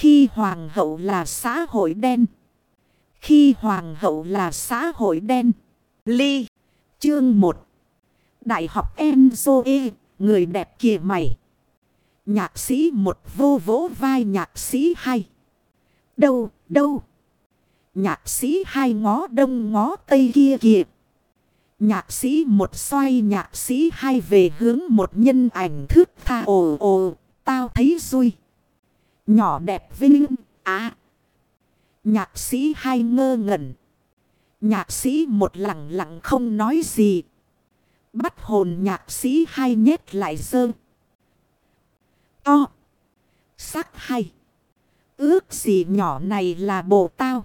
Khi hoàng hậu là xã hội đen. Khi hoàng hậu là xã hội đen. Ly. Chương 1. Đại học Enzoe. Người đẹp kìa mày. Nhạc sĩ một vô vỗ vai nhạc sĩ hai. Đâu, đâu. Nhạc sĩ hai ngó đông ngó tây kia kìa. Nhạc sĩ một xoay nhạc sĩ hai về hướng một nhân ảnh thước tha ồ ồ. Tao thấy xui. Nhỏ đẹp vinh. À. Nhạc sĩ hai ngơ ngẩn. Nhạc sĩ một lặng lặng không nói gì. Bắt hồn nhạc sĩ hai nhét lại dơ. To. Sắc hay. Ước gì nhỏ này là bồ tao.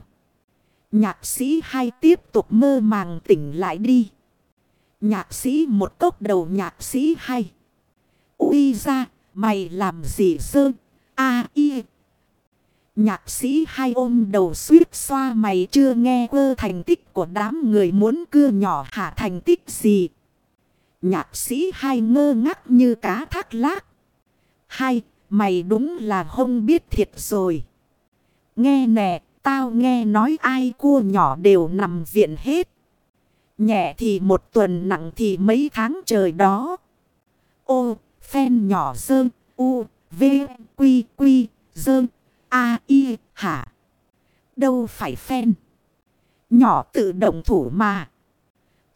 Nhạc sĩ hai tiếp tục mơ màng tỉnh lại đi. Nhạc sĩ một cốc đầu nhạc sĩ hai. Ui ra, mày làm gì sơn A y. Nhạc sĩ hai ôm đầu suýt xoa mày chưa nghe quơ thành tích của đám người muốn cưa nhỏ hạ thành tích gì. Nhạc sĩ hai ngơ ngác như cá thác lác. Hai, mày đúng là không biết thiệt rồi. Nghe nè, tao nghe nói ai cua nhỏ đều nằm viện hết. Nhẹ thì một tuần nặng thì mấy tháng trời đó. Ô, phen nhỏ sơn, u, v, quy, quy, Dơn, a, y, hả. Đâu phải phen. Nhỏ tự động thủ mà.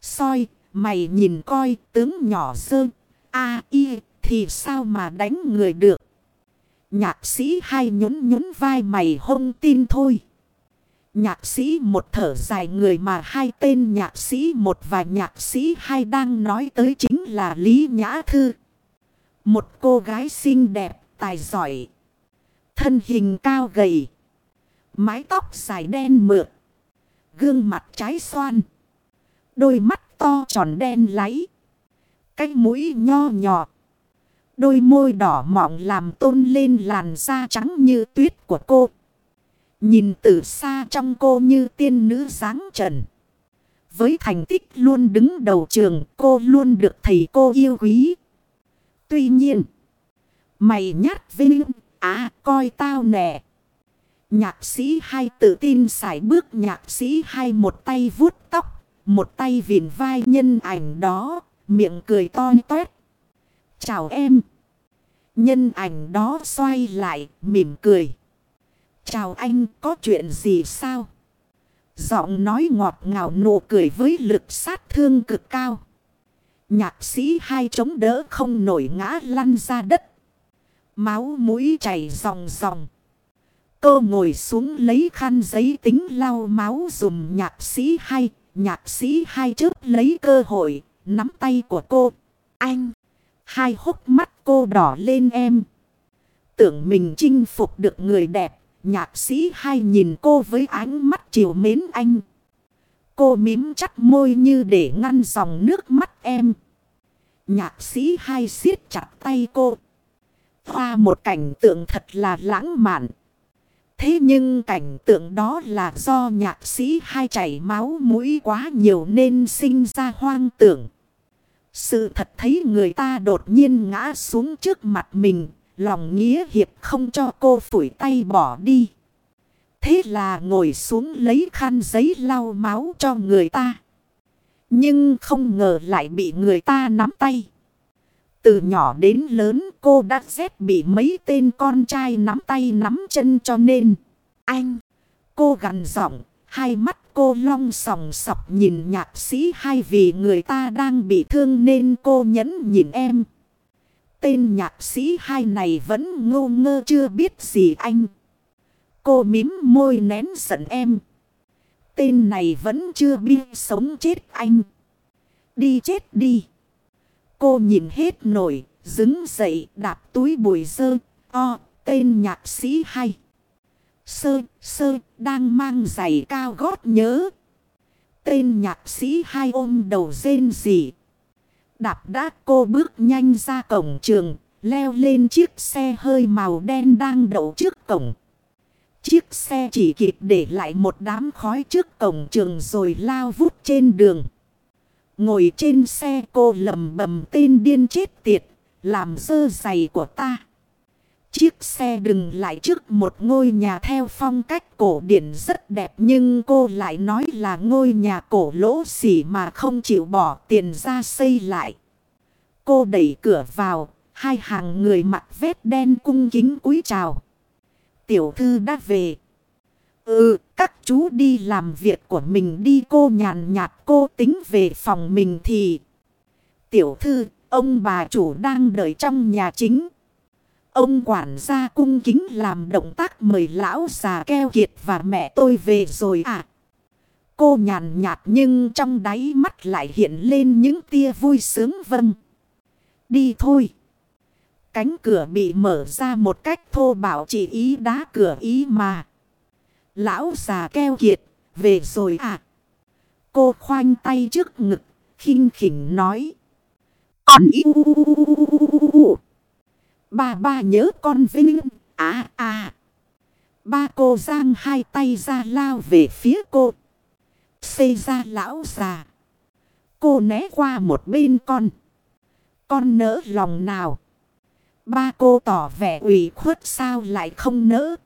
Soi, mày nhìn coi tướng nhỏ Dơn, a, y, thì sao mà đánh người được. Nhạc sĩ hai nhún nhún vai mày hông tin thôi. Nhạc sĩ một thở dài người mà hai tên nhạc sĩ một và nhạc sĩ hai đang nói tới chính là Lý Nhã Thư. Một cô gái xinh đẹp, tài giỏi. Thân hình cao gầy. Mái tóc dài đen mượt. Gương mặt trái xoan. Đôi mắt to tròn đen láy. Cái mũi nho nhỏ. Đôi môi đỏ mọng làm tôn lên làn da trắng như tuyết của cô. Nhìn từ xa trong cô như tiên nữ dáng trần. Với thành tích luôn đứng đầu trường, cô luôn được thầy cô yêu quý. Tuy nhiên. Mày nhát vinh. À coi tao nè. Nhạc sĩ hai tự tin xài bước nhạc sĩ hai một tay vuốt tóc. Một tay vịn vai nhân ảnh đó. Miệng cười to toét. Chào em. Nhân ảnh đó xoay lại, mỉm cười. Chào anh, có chuyện gì sao? Giọng nói ngọt ngào nụ cười với lực sát thương cực cao. Nhạc sĩ hai chống đỡ không nổi ngã lăn ra đất. Máu mũi chảy ròng ròng. Cô ngồi xuống lấy khăn giấy tính lau máu dùm nhạc sĩ hai. Nhạc sĩ hai trước lấy cơ hội, nắm tay của cô. Anh! Hai hốc mắt cô đỏ lên em. Tưởng mình chinh phục được người đẹp. Nhạc sĩ hai nhìn cô với ánh mắt chiều mến anh. Cô mím chặt môi như để ngăn dòng nước mắt em. Nhạc sĩ hai siết chặt tay cô. Hoa một cảnh tượng thật là lãng mạn. Thế nhưng cảnh tượng đó là do nhạc sĩ hai chảy máu mũi quá nhiều nên sinh ra hoang tưởng. Sự thật thấy người ta đột nhiên ngã xuống trước mặt mình, lòng nghĩa hiệp không cho cô phủi tay bỏ đi. Thế là ngồi xuống lấy khăn giấy lau máu cho người ta. Nhưng không ngờ lại bị người ta nắm tay. Từ nhỏ đến lớn cô đã rét bị mấy tên con trai nắm tay nắm chân cho nên. Anh! Cô gằn giọng, hai mắt cô long sòng sọc nhìn nhạc sĩ hai vì người ta đang bị thương nên cô nhẫn nhìn em. Tên nhạc sĩ hai này vẫn ngô ngơ chưa biết gì anh. Cô mím môi nén giận em. Tên này vẫn chưa biết sống chết anh. Đi chết đi. Cô nhìn hết nổi, dứng dậy đạp túi bụi dơ, o, tên nhạc sĩ hay. Sơ, sơ, đang mang giày cao gót nhớ. Tên nhạc sĩ hai ôm đầu rên gì. Đạp đá cô bước nhanh ra cổng trường, leo lên chiếc xe hơi màu đen đang đậu trước cổng. Chiếc xe chỉ kịp để lại một đám khói trước cổng trường rồi lao vút trên đường. Ngồi trên xe cô lầm bầm tên điên chết tiệt, làm dơ giày của ta. Chiếc xe đừng lại trước một ngôi nhà theo phong cách cổ điển rất đẹp nhưng cô lại nói là ngôi nhà cổ lỗ xỉ mà không chịu bỏ tiền ra xây lại. Cô đẩy cửa vào, hai hàng người mặc vết đen cung kính cúi chào. Tiểu thư đã về. Ừ, các chú đi làm việc của mình đi cô nhàn nhạt cô tính về phòng mình thì... Tiểu thư, ông bà chủ đang đợi trong nhà chính. Ông quản gia cung kính làm động tác mời lão già keo kiệt và mẹ tôi về rồi à. Cô nhàn nhạt nhưng trong đáy mắt lại hiện lên những tia vui sướng vâng. Đi thôi. Cánh cửa bị mở ra một cách thô bảo chỉ ý đá cửa ý mà. Lão già keo kiệt, về rồi à. Cô khoanh tay trước ngực, khinh khỉnh nói. Con yêu. Ba ba nhớ con Vinh. À à. Ba cô giang hai tay ra lao về phía cô. Xây ra lão già. Cô né qua một bên con. Con nỡ lòng nào. Ba cô tỏ vẻ ủy khuất sao lại không nỡ.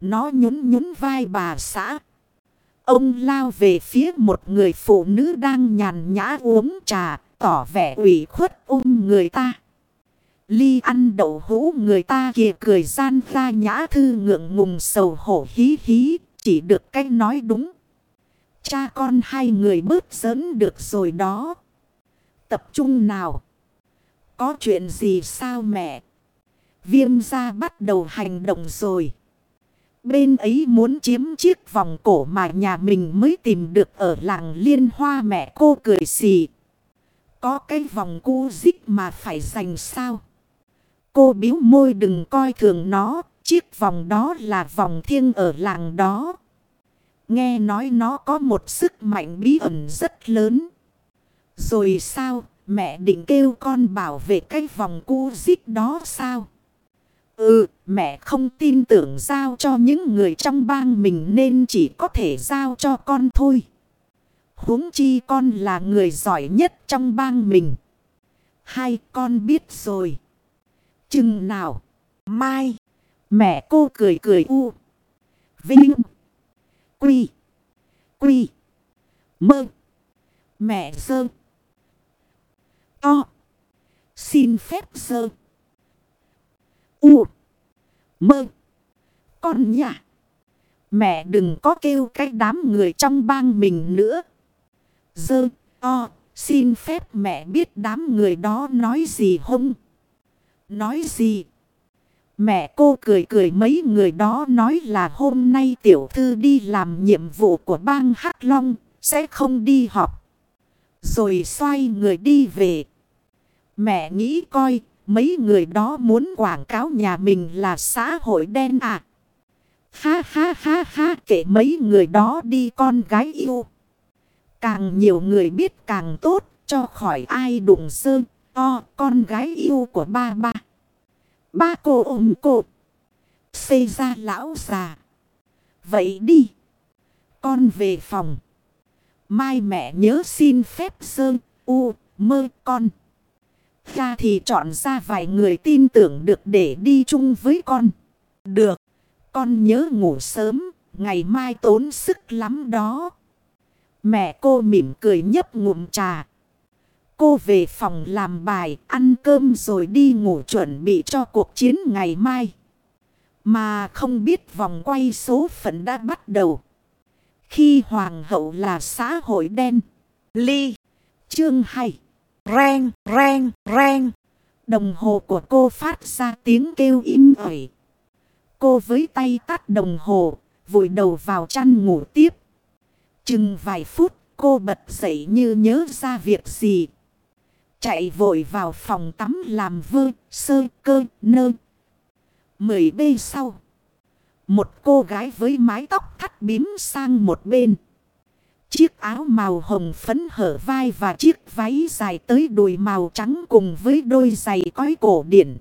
Nó nhún nhún vai bà xã. Ông lao về phía một người phụ nữ đang nhàn nhã uống trà, tỏ vẻ ủy khuất ôm người ta. Ly ăn đậu hũ người ta kìa cười gian ra nhã thư ngượng ngùng sầu hổ hí hí, chỉ được cách nói đúng. Cha con hai người bớt giỡn được rồi đó. Tập trung nào. Có chuyện gì sao mẹ? Viêm ra bắt đầu hành động rồi. Bên ấy muốn chiếm chiếc vòng cổ mà nhà mình mới tìm được ở làng liên hoa mẹ cô cười xì. Có cái vòng cu dích mà phải dành sao? Cô biếu môi đừng coi thường nó, chiếc vòng đó là vòng thiêng ở làng đó. Nghe nói nó có một sức mạnh bí ẩn rất lớn. Rồi sao, mẹ định kêu con bảo vệ cái vòng cu dích đó sao? Ừ, mẹ không tin tưởng giao cho những người trong bang mình nên chỉ có thể giao cho con thôi. huống chi con là người giỏi nhất trong bang mình. Hai con biết rồi. Chừng nào? Mai. Mẹ cô cười cười u. Vinh. Quy. Quy. Mơ. Mẹ sơ. To. Xin phép sơ. U. Mơ. Con nhà. Mẹ đừng có kêu cái đám người trong bang mình nữa. Dơ. O. Xin phép mẹ biết đám người đó nói gì không? Nói gì? Mẹ cô cười cười mấy người đó nói là hôm nay tiểu thư đi làm nhiệm vụ của bang Hắc Long, sẽ không đi họp. Rồi xoay người đi về. Mẹ nghĩ coi, mấy người đó muốn quảng cáo nhà mình là xã hội đen à. Ha ha ha ha kể mấy người đó đi con gái yêu. Càng nhiều người biết càng tốt, cho khỏi ai đụng sơ to con gái yêu của ba ba. Ba cô ôm cô. Xây ra lão già. Vậy đi. Con về phòng. Mai mẹ nhớ xin phép sơ u, mơ con. Ra thì chọn ra vài người tin tưởng được để đi chung với con. Được. Con nhớ ngủ sớm. Ngày mai tốn sức lắm đó. Mẹ cô mỉm cười nhấp ngụm trà. Cô về phòng làm bài, ăn cơm rồi đi ngủ chuẩn bị cho cuộc chiến ngày mai. Mà không biết vòng quay số phận đã bắt đầu. Khi hoàng hậu là xã hội đen. Ly. Chương 2. Reng, reng, reng. Đồng hồ của cô phát ra tiếng kêu im ỏi. Cô với tay tắt đồng hồ, vội đầu vào chăn ngủ tiếp. Chừng vài phút, cô bật dậy như nhớ ra việc gì. Chạy vội vào phòng tắm làm vơ, sơ, cơ, nơ. Mười bê sau. Một cô gái với mái tóc thắt bím sang một bên. Chiếc áo màu hồng phấn hở vai và chiếc váy dài tới đùi màu trắng cùng với đôi giày cói cổ điển.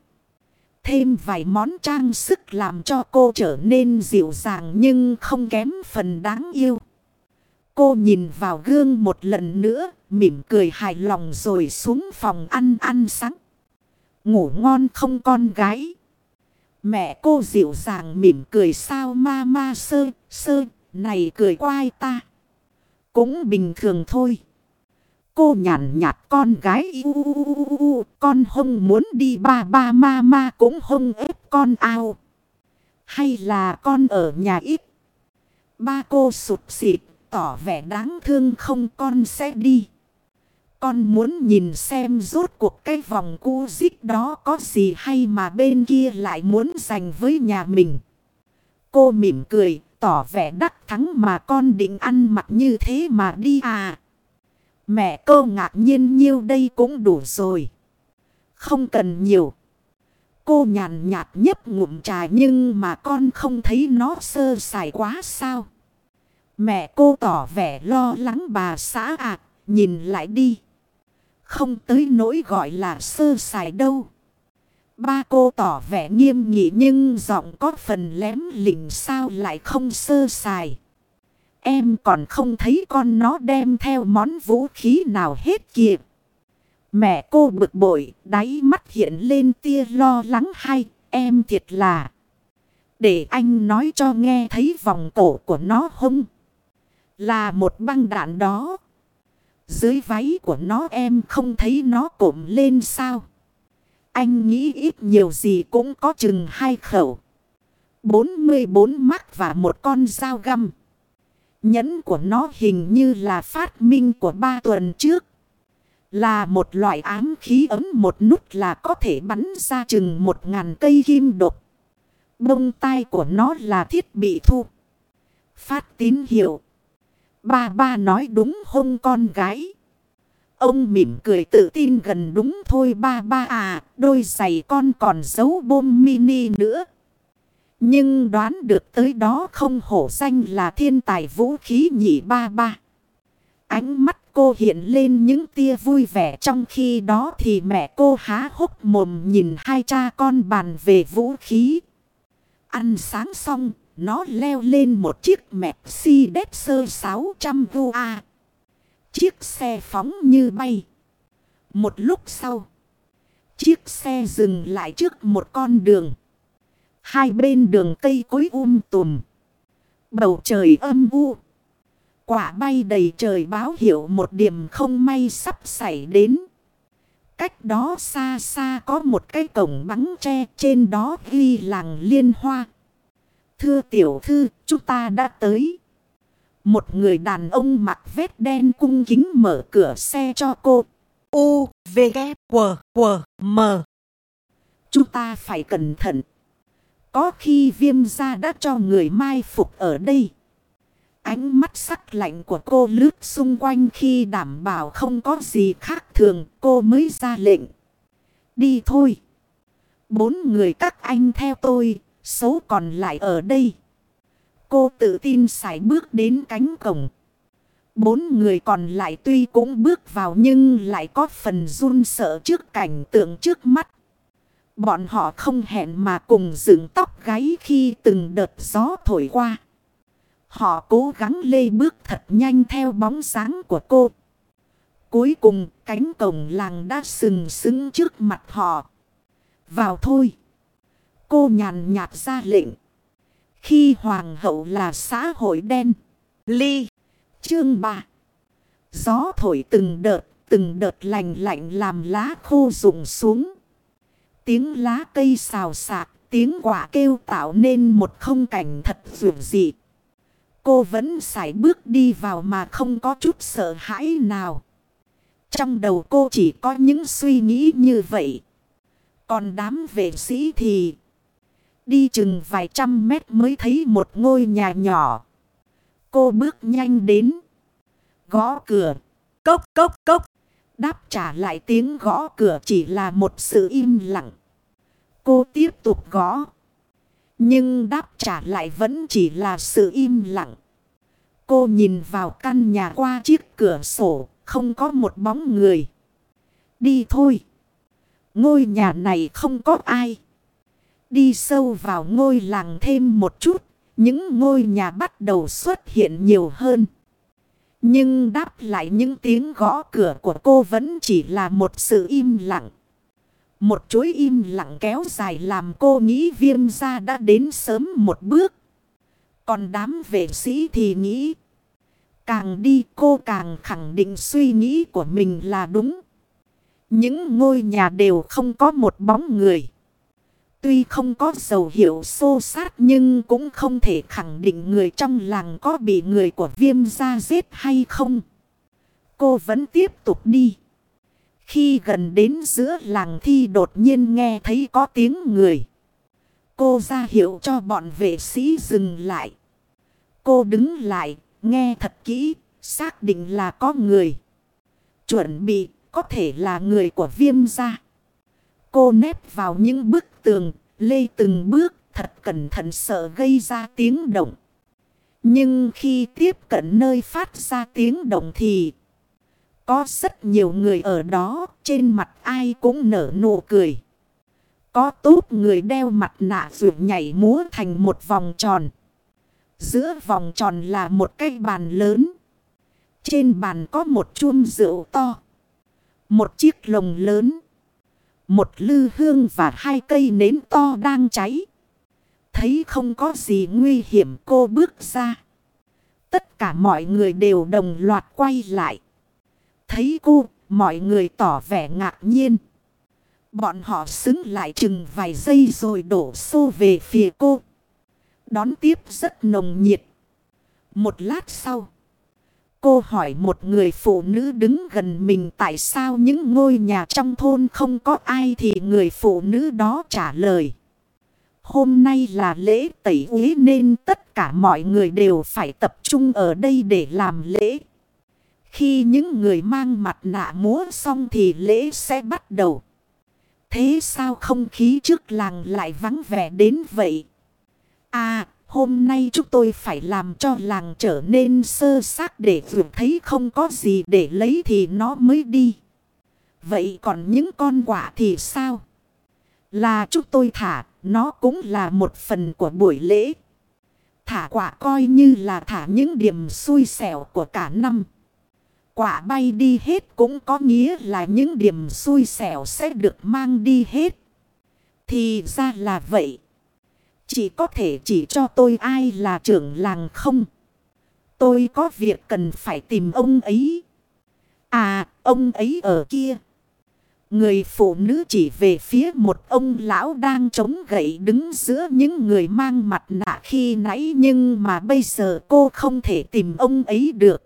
Thêm vài món trang sức làm cho cô trở nên dịu dàng nhưng không kém phần đáng yêu. Cô nhìn vào gương một lần nữa, mỉm cười hài lòng rồi xuống phòng ăn ăn sáng. Ngủ ngon không con gái. Mẹ cô dịu dàng mỉm cười sao ma ma sơ, sơ, này cười quai ta. Cũng bình thường thôi. Cô nhàn nhạt con gái u, u, u, con không muốn đi ba ba ma ma cũng không ép con ao. Hay là con ở nhà ít. Ba cô sụt xịt tỏ vẻ đáng thương không con sẽ đi. Con muốn nhìn xem rốt cuộc cái vòng cu dích đó có gì hay mà bên kia lại muốn giành với nhà mình. Cô mỉm cười, tỏ vẻ đắc thắng mà con định ăn mặc như thế mà đi à. Mẹ cô ngạc nhiên nhiêu đây cũng đủ rồi. Không cần nhiều. Cô nhàn nhạt nhấp ngụm trà nhưng mà con không thấy nó sơ sài quá sao. Mẹ cô tỏ vẻ lo lắng bà xã ạ, nhìn lại đi. Không tới nỗi gọi là sơ sài đâu. Ba cô tỏ vẻ nghiêm nghị nhưng giọng có phần lém lỉnh sao lại không sơ sài. Em còn không thấy con nó đem theo món vũ khí nào hết kìa. Mẹ cô bực bội, đáy mắt hiện lên tia lo lắng hay, em thiệt là. Để anh nói cho nghe thấy vòng cổ của nó không? Là một băng đạn đó. Dưới váy của nó em không thấy nó cộm lên sao? Anh nghĩ ít nhiều gì cũng có chừng hai khẩu. 44 mắt và một con dao găm. Nhẫn của nó hình như là phát minh của ba tuần trước. Là một loại ám khí ấm một nút là có thể bắn ra chừng một ngàn cây kim độc. Bông tai của nó là thiết bị thu. Phát tín hiệu. Ba ba nói đúng không con gái. Ông mỉm cười tự tin gần đúng thôi ba ba à. Đôi giày con còn giấu bom mini nữa. Nhưng đoán được tới đó không hổ danh là thiên tài vũ khí nhị ba ba. Ánh mắt cô hiện lên những tia vui vẻ trong khi đó thì mẹ cô há hốc mồm nhìn hai cha con bàn về vũ khí. Ăn sáng xong, nó leo lên một chiếc Mercedes 600 UA. Chiếc xe phóng như bay. Một lúc sau, chiếc xe dừng lại trước một con đường. Hai bên đường cây cối um tùm. Bầu trời âm u. Quả bay đầy trời báo hiệu một điểm không may sắp xảy đến. Cách đó xa xa có một cái cổng bắn tre trên đó ghi làng liên hoa. Thưa tiểu thư, chúng ta đã tới. Một người đàn ông mặc vết đen cung kính mở cửa xe cho cô. U, V, K, W, W, M. Chúng ta phải cẩn thận. Có khi viêm gia đã cho người mai phục ở đây. Ánh mắt sắc lạnh của cô lướt xung quanh khi đảm bảo không có gì khác thường cô mới ra lệnh. Đi thôi. Bốn người các anh theo tôi, số còn lại ở đây. Cô tự tin sải bước đến cánh cổng. Bốn người còn lại tuy cũng bước vào nhưng lại có phần run sợ trước cảnh tượng trước mắt. Bọn họ không hẹn mà cùng dựng tóc gáy khi từng đợt gió thổi qua. Họ cố gắng lê bước thật nhanh theo bóng sáng của cô. Cuối cùng, cánh cổng làng đã sừng sững trước mặt họ. Vào thôi. Cô nhàn nhạt ra lệnh. Khi hoàng hậu là xã hội đen. Ly. Chương 3. Gió thổi từng đợt, từng đợt lạnh lạnh làm lá khô rụng xuống. Tiếng lá cây xào xạc, tiếng quả kêu tạo nên một không cảnh thật dường dị. Cô vẫn sải bước đi vào mà không có chút sợ hãi nào. Trong đầu cô chỉ có những suy nghĩ như vậy. Còn đám vệ sĩ thì đi chừng vài trăm mét mới thấy một ngôi nhà nhỏ. Cô bước nhanh đến. Gõ cửa. Cốc cốc cốc. Đáp trả lại tiếng gõ cửa chỉ là một sự im lặng. Cô tiếp tục gõ. Nhưng đáp trả lại vẫn chỉ là sự im lặng. Cô nhìn vào căn nhà qua chiếc cửa sổ, không có một bóng người. Đi thôi. Ngôi nhà này không có ai. Đi sâu vào ngôi làng thêm một chút, những ngôi nhà bắt đầu xuất hiện nhiều hơn. Nhưng đáp lại những tiếng gõ cửa của cô vẫn chỉ là một sự im lặng. Một chuỗi im lặng kéo dài làm cô nghĩ viêm ra đã đến sớm một bước. Còn đám vệ sĩ thì nghĩ. Càng đi cô càng khẳng định suy nghĩ của mình là đúng. Những ngôi nhà đều không có một bóng người. Tuy không có dấu hiệu xô sát nhưng cũng không thể khẳng định người trong làng có bị người của viêm gia giết hay không. Cô vẫn tiếp tục đi. Khi gần đến giữa làng thi đột nhiên nghe thấy có tiếng người. Cô ra hiệu cho bọn vệ sĩ dừng lại. Cô đứng lại, nghe thật kỹ, xác định là có người. Chuẩn bị, có thể là người của viêm gia. Cô nép vào những bức tường, lê từng bước, thật cẩn thận sợ gây ra tiếng động. Nhưng khi tiếp cận nơi phát ra tiếng động thì có rất nhiều người ở đó, trên mặt ai cũng nở nụ cười. Có tốt người đeo mặt nạ ruột nhảy múa thành một vòng tròn. Giữa vòng tròn là một cái bàn lớn. Trên bàn có một chuông rượu to. Một chiếc lồng lớn. Một lư hương và hai cây nến to đang cháy. Thấy không có gì nguy hiểm cô bước ra. Tất cả mọi người đều đồng loạt quay lại. Thấy cô, mọi người tỏ vẻ ngạc nhiên. Bọn họ xứng lại chừng vài giây rồi đổ xô về phía cô. Đón tiếp rất nồng nhiệt. Một lát sau. Cô hỏi một người phụ nữ đứng gần mình tại sao những ngôi nhà trong thôn không có ai thì người phụ nữ đó trả lời. Hôm nay là lễ tẩy uế nên tất cả mọi người đều phải tập trung ở đây để làm lễ. Khi những người mang mặt nạ múa xong thì lễ sẽ bắt đầu. Thế sao không khí trước làng lại vắng vẻ đến vậy? À, hôm nay chúng tôi phải làm cho làng trở nên sơ xác để vượt thấy không có gì để lấy thì nó mới đi. Vậy còn những con quả thì sao? Là chúng tôi thả, nó cũng là một phần của buổi lễ. Thả quả coi như là thả những điểm xui xẻo của cả năm. Quả bay đi hết cũng có nghĩa là những điểm xui xẻo sẽ được mang đi hết. Thì ra là vậy. Chỉ có thể chỉ cho tôi ai là trưởng làng không? Tôi có việc cần phải tìm ông ấy. À, ông ấy ở kia. Người phụ nữ chỉ về phía một ông lão đang chống gậy đứng giữa những người mang mặt nạ khi nãy nhưng mà bây giờ cô không thể tìm ông ấy được.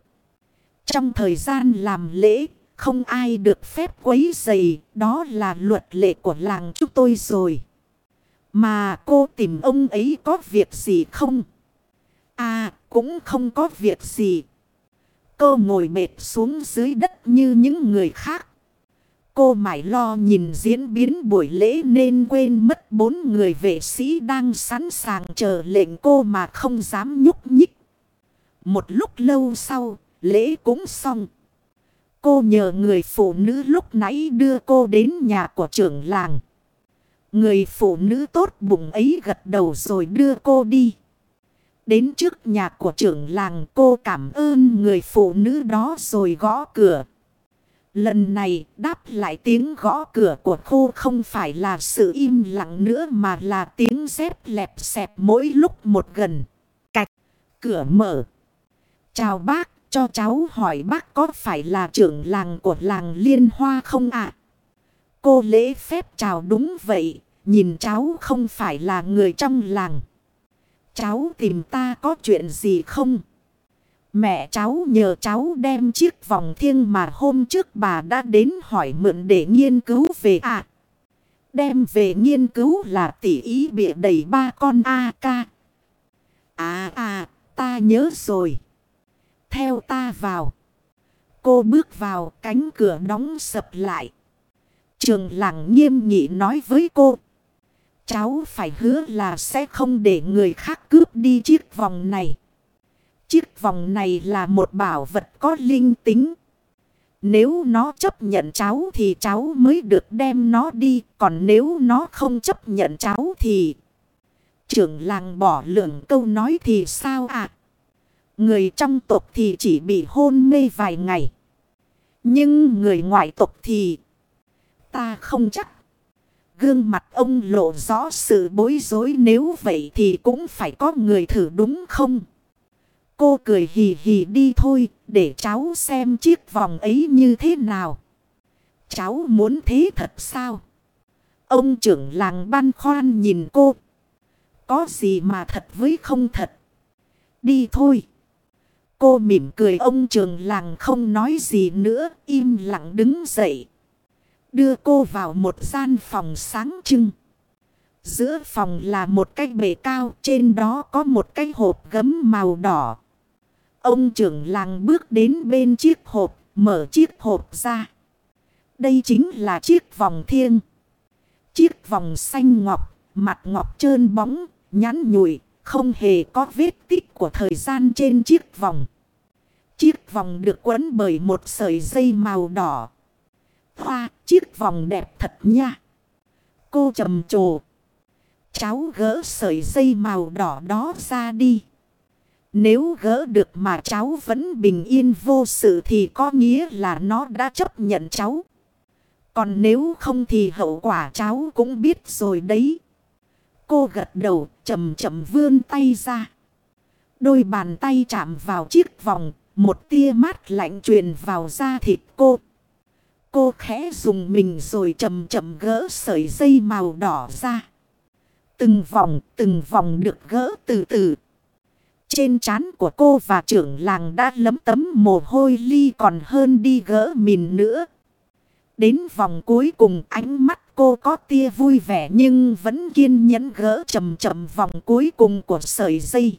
Trong thời gian làm lễ, không ai được phép quấy giày, đó là luật lệ của làng chúng tôi rồi. Mà cô tìm ông ấy có việc gì không? À, cũng không có việc gì. Cô ngồi mệt xuống dưới đất như những người khác. Cô mãi lo nhìn diễn biến buổi lễ nên quên mất bốn người vệ sĩ đang sẵn sàng chờ lệnh cô mà không dám nhúc nhích. Một lúc lâu sau, lễ cũng xong. Cô nhờ người phụ nữ lúc nãy đưa cô đến nhà của trưởng làng. Người phụ nữ tốt bụng ấy gật đầu rồi đưa cô đi. Đến trước nhà của trưởng làng cô cảm ơn người phụ nữ đó rồi gõ cửa. Lần này đáp lại tiếng gõ cửa của cô không phải là sự im lặng nữa mà là tiếng dép lẹp xẹp mỗi lúc một gần. Cạch, cửa mở. Chào bác, cho cháu hỏi bác có phải là trưởng làng của làng Liên Hoa không ạ? Cô lễ phép chào đúng vậy, nhìn cháu không phải là người trong làng. Cháu tìm ta có chuyện gì không? Mẹ cháu nhờ cháu đem chiếc vòng thiêng mà hôm trước bà đã đến hỏi mượn để nghiên cứu về ạ. Đem về nghiên cứu là tỷ ý bịa đầy ba con A ca. À à, ta nhớ rồi. Theo ta vào. Cô bước vào cánh cửa đóng sập lại. Trường lặng nghiêm nghị nói với cô. Cháu phải hứa là sẽ không để người khác cướp đi chiếc vòng này. Chiếc vòng này là một bảo vật có linh tính. Nếu nó chấp nhận cháu thì cháu mới được đem nó đi. Còn nếu nó không chấp nhận cháu thì... Trưởng làng bỏ lượng câu nói thì sao ạ? À? Người trong tộc thì chỉ bị hôn mê vài ngày. Nhưng người ngoại tộc thì... Ta không chắc. Gương mặt ông lộ rõ sự bối rối nếu vậy thì cũng phải có người thử đúng không? Cô cười hì hì đi thôi để cháu xem chiếc vòng ấy như thế nào. Cháu muốn thế thật sao? Ông trưởng làng băn khoan nhìn cô. Có gì mà thật với không thật. Đi thôi. Cô mỉm cười ông trường làng không nói gì nữa, im lặng đứng dậy. Đưa cô vào một gian phòng sáng trưng. Giữa phòng là một cái bể cao, trên đó có một cái hộp gấm màu đỏ. Ông trưởng làng bước đến bên chiếc hộp, mở chiếc hộp ra. Đây chính là chiếc vòng thiêng. Chiếc vòng xanh ngọc, mặt ngọc trơn bóng, nhắn nhụi, không hề có vết tích của thời gian trên chiếc vòng. Chiếc vòng được quấn bởi một sợi dây màu đỏ. Hoa, chiếc vòng đẹp thật nha. Cô trầm trồ. Cháu gỡ sợi dây màu đỏ đó ra đi. Nếu gỡ được mà cháu vẫn bình yên vô sự thì có nghĩa là nó đã chấp nhận cháu. Còn nếu không thì hậu quả cháu cũng biết rồi đấy. Cô gật đầu chậm chậm vươn tay ra. Đôi bàn tay chạm vào chiếc vòng. Một tia mát lạnh truyền vào da thịt cô. Cô khẽ dùng mình rồi chậm chậm gỡ sợi dây màu đỏ ra. Từng vòng từng vòng được gỡ từ từ. Trên trán của cô và trưởng làng đã lấm tấm mồ hôi ly còn hơn đi gỡ mìn nữa. Đến vòng cuối cùng ánh mắt cô có tia vui vẻ nhưng vẫn kiên nhẫn gỡ chậm chậm vòng cuối cùng của sợi dây.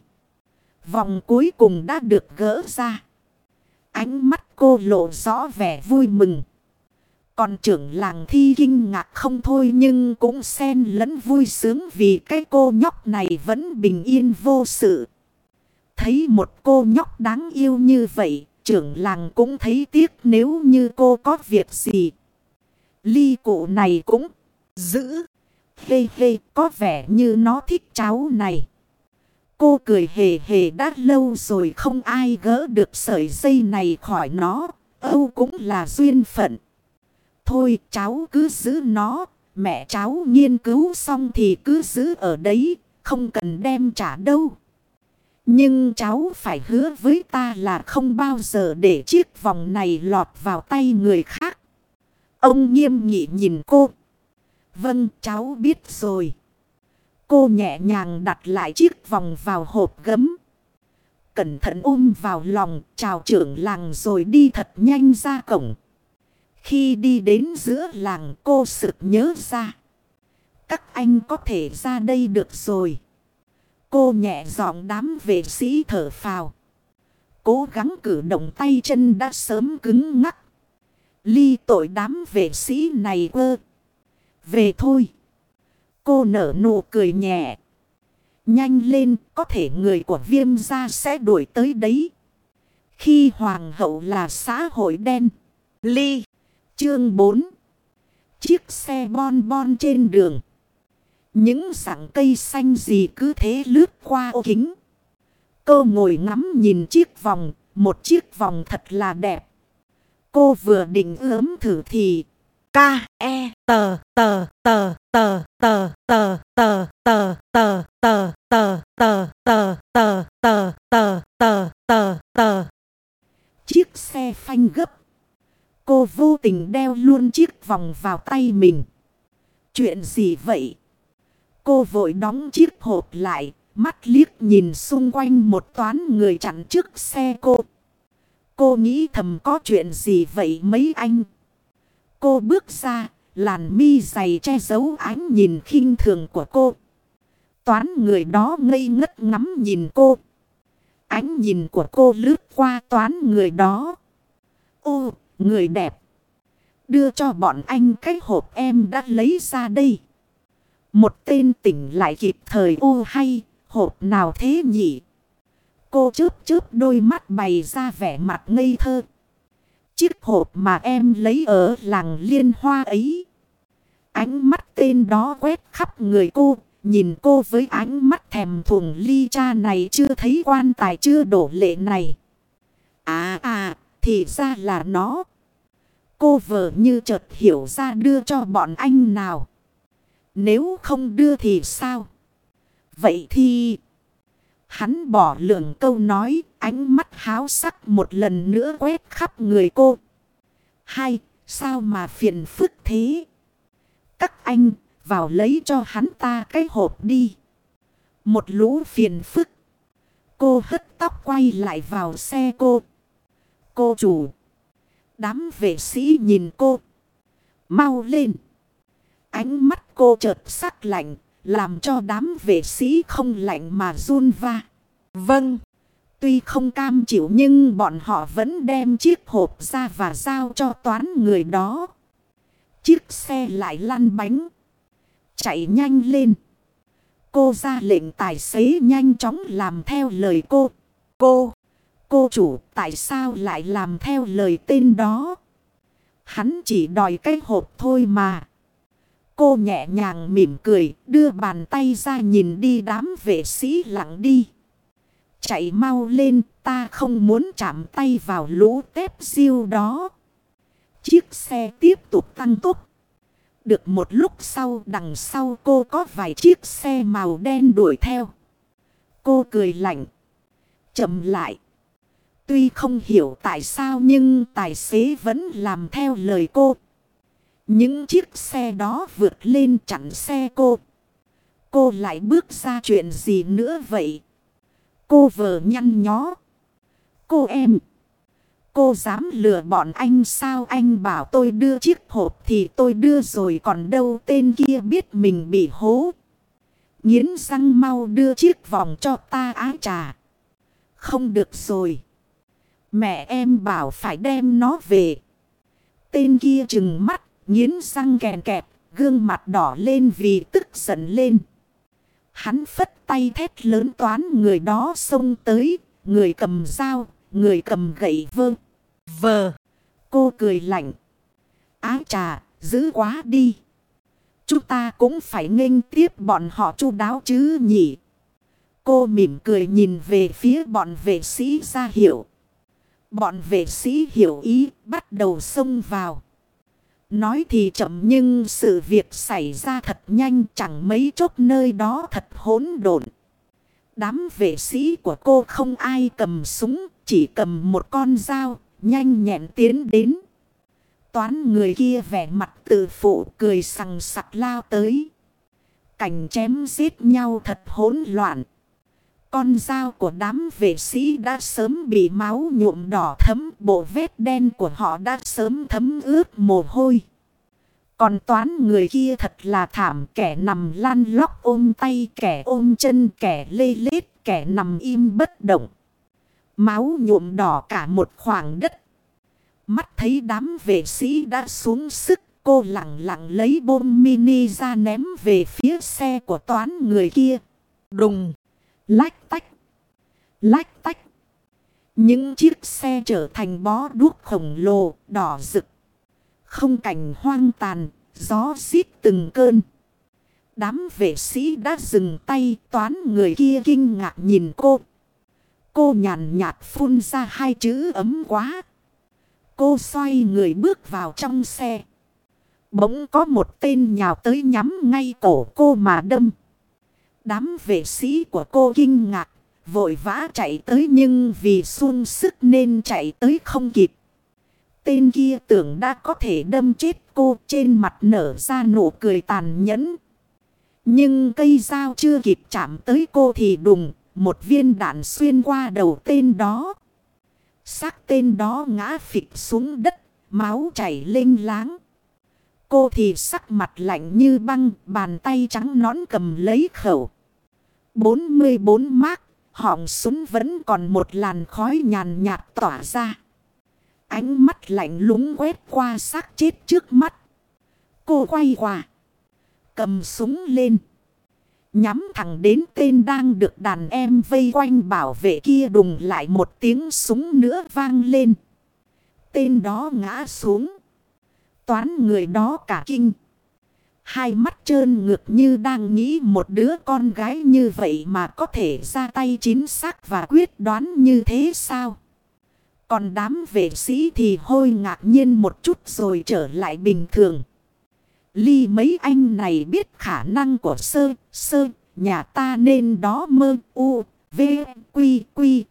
Vòng cuối cùng đã được gỡ ra. Ánh mắt cô lộ rõ vẻ vui mừng. Còn trưởng làng thi kinh ngạc không thôi nhưng cũng xen lẫn vui sướng vì cái cô nhóc này vẫn bình yên vô sự. Thấy một cô nhóc đáng yêu như vậy, trưởng làng cũng thấy tiếc nếu như cô có việc gì. Ly cụ này cũng giữ. Hê hê, có vẻ như nó thích cháu này. Cô cười hề hề đã lâu rồi không ai gỡ được sợi dây này khỏi nó. Âu cũng là duyên phận. Thôi, cháu cứ giữ nó. Mẹ cháu nghiên cứu xong thì cứ giữ ở đấy. Không cần đem trả đâu. Nhưng cháu phải hứa với ta là không bao giờ để chiếc vòng này lọt vào tay người khác. Ông nghiêm nghị nhìn cô. Vâng cháu biết rồi. Cô nhẹ nhàng đặt lại chiếc vòng vào hộp gấm. Cẩn thận ôm vào lòng, chào trưởng làng rồi đi thật nhanh ra cổng. Khi đi đến giữa làng cô sực nhớ ra. Các anh có thể ra đây được rồi. Cô nhẹ giọng đám vệ sĩ thở phào. Cố gắng cử động tay chân đã sớm cứng ngắc. Ly tội đám vệ sĩ này ơ. Về thôi. Cô nở nụ cười nhẹ. Nhanh lên, có thể người của viêm gia sẽ đuổi tới đấy. Khi hoàng hậu là xã hội đen. Ly. Chương 4. Chiếc xe bon bon trên đường. Những sảng cây xanh gì cứ thế lướt qua ô kính. Cô ngồi ngắm nhìn chiếc vòng. Một chiếc vòng thật là đẹp. Cô vừa định ướm thử thì K, E, tờ, tờ, tờ, tờ, tờ, tờ, tờ, tờ, tờ, tờ, tờ, tờ, tờ, tờ, tờ, tờ, tờ, tờ, tờ. Chiếc xe phanh gấp. Cô vô tình đeo luôn chiếc vòng vào tay mình. Chuyện gì vậy? Cô vội đóng chiếc hộp lại, mắt liếc nhìn xung quanh một toán người chặn trước xe cô. Cô nghĩ thầm có chuyện gì vậy mấy anh? Cô bước ra, làn mi dày che giấu ánh nhìn khinh thường của cô. Toán người đó ngây ngất ngắm nhìn cô. Ánh nhìn của cô lướt qua toán người đó. Ô, người đẹp. Đưa cho bọn anh cái hộp em đã lấy ra đây. Một tên tỉnh lại kịp thời ô hay, hộp nào thế nhỉ? Cô chớp chớp đôi mắt bày ra vẻ mặt ngây thơ. Chiếc hộp mà em lấy ở làng liên hoa ấy. Ánh mắt tên đó quét khắp người cô. Nhìn cô với ánh mắt thèm thuồng ly cha này chưa thấy quan tài chưa đổ lệ này. À à, thì ra là nó. Cô vợ như chợt hiểu ra đưa cho bọn anh nào. Nếu không đưa thì sao? Vậy thì... Hắn bỏ lượng câu nói, ánh mắt háo sắc một lần nữa quét khắp người cô. Hai, sao mà phiền phức thế? Các anh, vào lấy cho hắn ta cái hộp đi. Một lũ phiền phức. Cô hất tóc quay lại vào xe cô. Cô chủ. Đám vệ sĩ nhìn cô. Mau lên. Ánh mắt cô chợt sắc lạnh. Làm cho đám vệ sĩ không lạnh mà run va. Vâng. Tuy không cam chịu nhưng bọn họ vẫn đem chiếc hộp ra và giao cho toán người đó. Chiếc xe lại lăn bánh. Chạy nhanh lên. Cô ra lệnh tài xế nhanh chóng làm theo lời cô. Cô, cô chủ tại sao lại làm theo lời tên đó? Hắn chỉ đòi cái hộp thôi mà. Cô nhẹ nhàng mỉm cười, đưa bàn tay ra nhìn đi đám vệ sĩ lặng đi. Chạy mau lên, ta không muốn chạm tay vào lũ tép siêu đó. Chiếc xe tiếp tục tăng tốc. Được một lúc sau đằng sau cô có vài chiếc xe màu đen đuổi theo. Cô cười lạnh. Chậm lại. Tuy không hiểu tại sao nhưng tài xế vẫn làm theo lời cô. Những chiếc xe đó vượt lên chặn xe cô. Cô lại bước ra chuyện gì nữa vậy? Cô vợ nhăn nhó. Cô em. Cô dám lừa bọn anh sao anh bảo tôi đưa chiếc hộp thì tôi đưa rồi còn đâu tên kia biết mình bị hố. Nhiến răng mau đưa chiếc vòng cho ta ái trà. Không được rồi. Mẹ em bảo phải đem nó về. Tên kia chừng mắt, nhiến răng kèn kẹp, gương mặt đỏ lên vì tức giận lên. Hắn phất tay thét lớn toán người đó xông tới, người cầm dao, người cầm gậy vơ. Vờ, cô cười lạnh. Ái trà, giữ quá đi. Chúng ta cũng phải nghênh tiếp bọn họ chu đáo chứ nhỉ. Cô mỉm cười nhìn về phía bọn vệ sĩ ra hiệu. Bọn vệ sĩ hiểu ý bắt đầu xông vào. Nói thì chậm nhưng sự việc xảy ra thật nhanh chẳng mấy chốc nơi đó thật hỗn độn. Đám vệ sĩ của cô không ai cầm súng, chỉ cầm một con dao, nhanh nhẹn tiến đến. Toán người kia vẻ mặt tự phụ cười sằng sặc lao tới. Cảnh chém giết nhau thật hỗn loạn. Con dao của đám vệ sĩ đã sớm bị máu nhuộm đỏ thấm. Bộ vết đen của họ đã sớm thấm ướt mồ hôi. Còn toán người kia thật là thảm, kẻ nằm lăn lóc ôm tay, kẻ ôm chân, kẻ lê lết, kẻ nằm im bất động. Máu nhuộm đỏ cả một khoảng đất. Mắt thấy đám vệ sĩ đã xuống sức, cô lặng lặng lấy bom mini ra ném về phía xe của toán người kia. Đùng! Lách tách. Lách tách. Những chiếc xe trở thành bó đuốc khổng lồ, đỏ rực. Không cảnh hoang tàn, gió xít từng cơn. Đám vệ sĩ đã dừng tay, toán người kia kinh ngạc nhìn cô. Cô nhàn nhạt phun ra hai chữ ấm quá. Cô xoay người bước vào trong xe. Bỗng có một tên nhào tới nhắm ngay cổ cô mà đâm. Đám vệ sĩ của cô kinh ngạc, vội vã chạy tới nhưng vì sung sức nên chạy tới không kịp. Tên kia tưởng đã có thể đâm chết cô trên mặt nở ra nụ cười tàn nhẫn. Nhưng cây dao chưa kịp chạm tới cô thì đùng, một viên đạn xuyên qua đầu tên đó. Xác tên đó ngã phịch xuống đất, máu chảy lênh láng. Cô thì sắc mặt lạnh như băng, bàn tay trắng nón cầm lấy khẩu. 44 mác, họng súng vẫn còn một làn khói nhàn nhạt tỏa ra. Ánh mắt lạnh lúng quét qua xác chết trước mắt. Cô quay qua. Cầm súng lên. Nhắm thẳng đến tên đang được đàn em vây quanh bảo vệ kia đùng lại một tiếng súng nữa vang lên. Tên đó ngã xuống. Toán người đó cả kinh. Hai mắt trơn ngược như đang nghĩ một đứa con gái như vậy mà có thể ra tay chính xác và quyết đoán như thế sao? Còn đám vệ sĩ thì hôi ngạc nhiên một chút rồi trở lại bình thường. Ly mấy anh này biết khả năng của sơ, sơ, nhà ta nên đó mơ, u, v, quy, quy.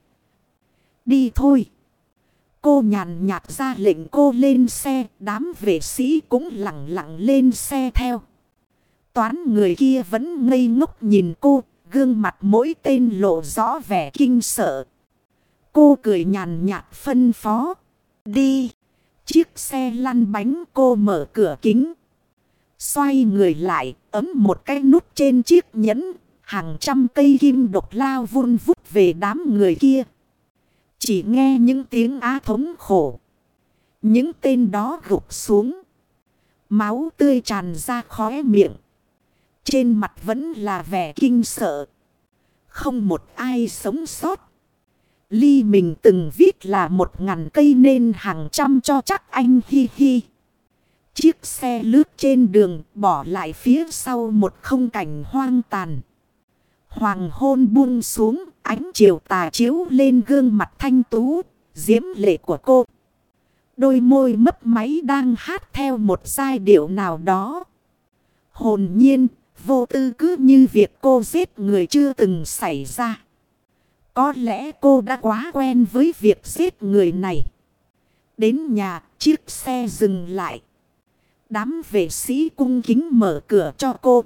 Đi thôi. Cô nhàn nhạt ra lệnh cô lên xe, đám vệ sĩ cũng lặng lặng lên xe theo. Toán người kia vẫn ngây ngốc nhìn cô, gương mặt mỗi tên lộ rõ vẻ kinh sợ. Cô cười nhàn nhạt phân phó. Đi. Chiếc xe lăn bánh cô mở cửa kính. Xoay người lại, ấm một cái nút trên chiếc nhẫn. Hàng trăm cây kim độc lao vun vút về đám người kia. Chỉ nghe những tiếng á thống khổ. Những tên đó gục xuống. Máu tươi tràn ra khóe miệng. Trên mặt vẫn là vẻ kinh sợ. Không một ai sống sót. Ly mình từng viết là một ngàn cây nên hàng trăm cho chắc anh hi hi. Chiếc xe lướt trên đường bỏ lại phía sau một không cảnh hoang tàn. Hoàng hôn buông xuống, ánh chiều tà chiếu lên gương mặt thanh tú, diễm lệ của cô. Đôi môi mấp máy đang hát theo một giai điệu nào đó. Hồn nhiên, vô tư cứ như việc cô giết người chưa từng xảy ra. Có lẽ cô đã quá quen với việc giết người này. Đến nhà, chiếc xe dừng lại. Đám vệ sĩ cung kính mở cửa cho cô.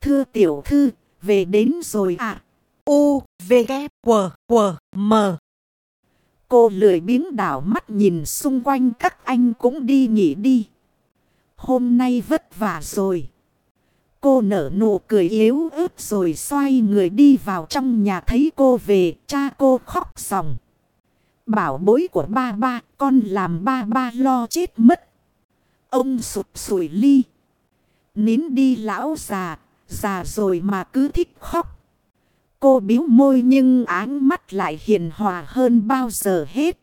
Thưa tiểu thư, về đến rồi à? U, V, K, W, W, M. Cô lười biếng đảo mắt nhìn xung quanh các anh cũng đi nghỉ đi. Hôm nay vất vả rồi. Cô nở nụ cười yếu ớt rồi xoay người đi vào trong nhà thấy cô về, cha cô khóc sòng Bảo bối của ba ba, con làm ba ba lo chết mất. Ông sụp sủi ly. Nín đi lão già, già rồi mà cứ thích khóc. Cô biếu môi nhưng áng mắt lại hiền hòa hơn bao giờ hết.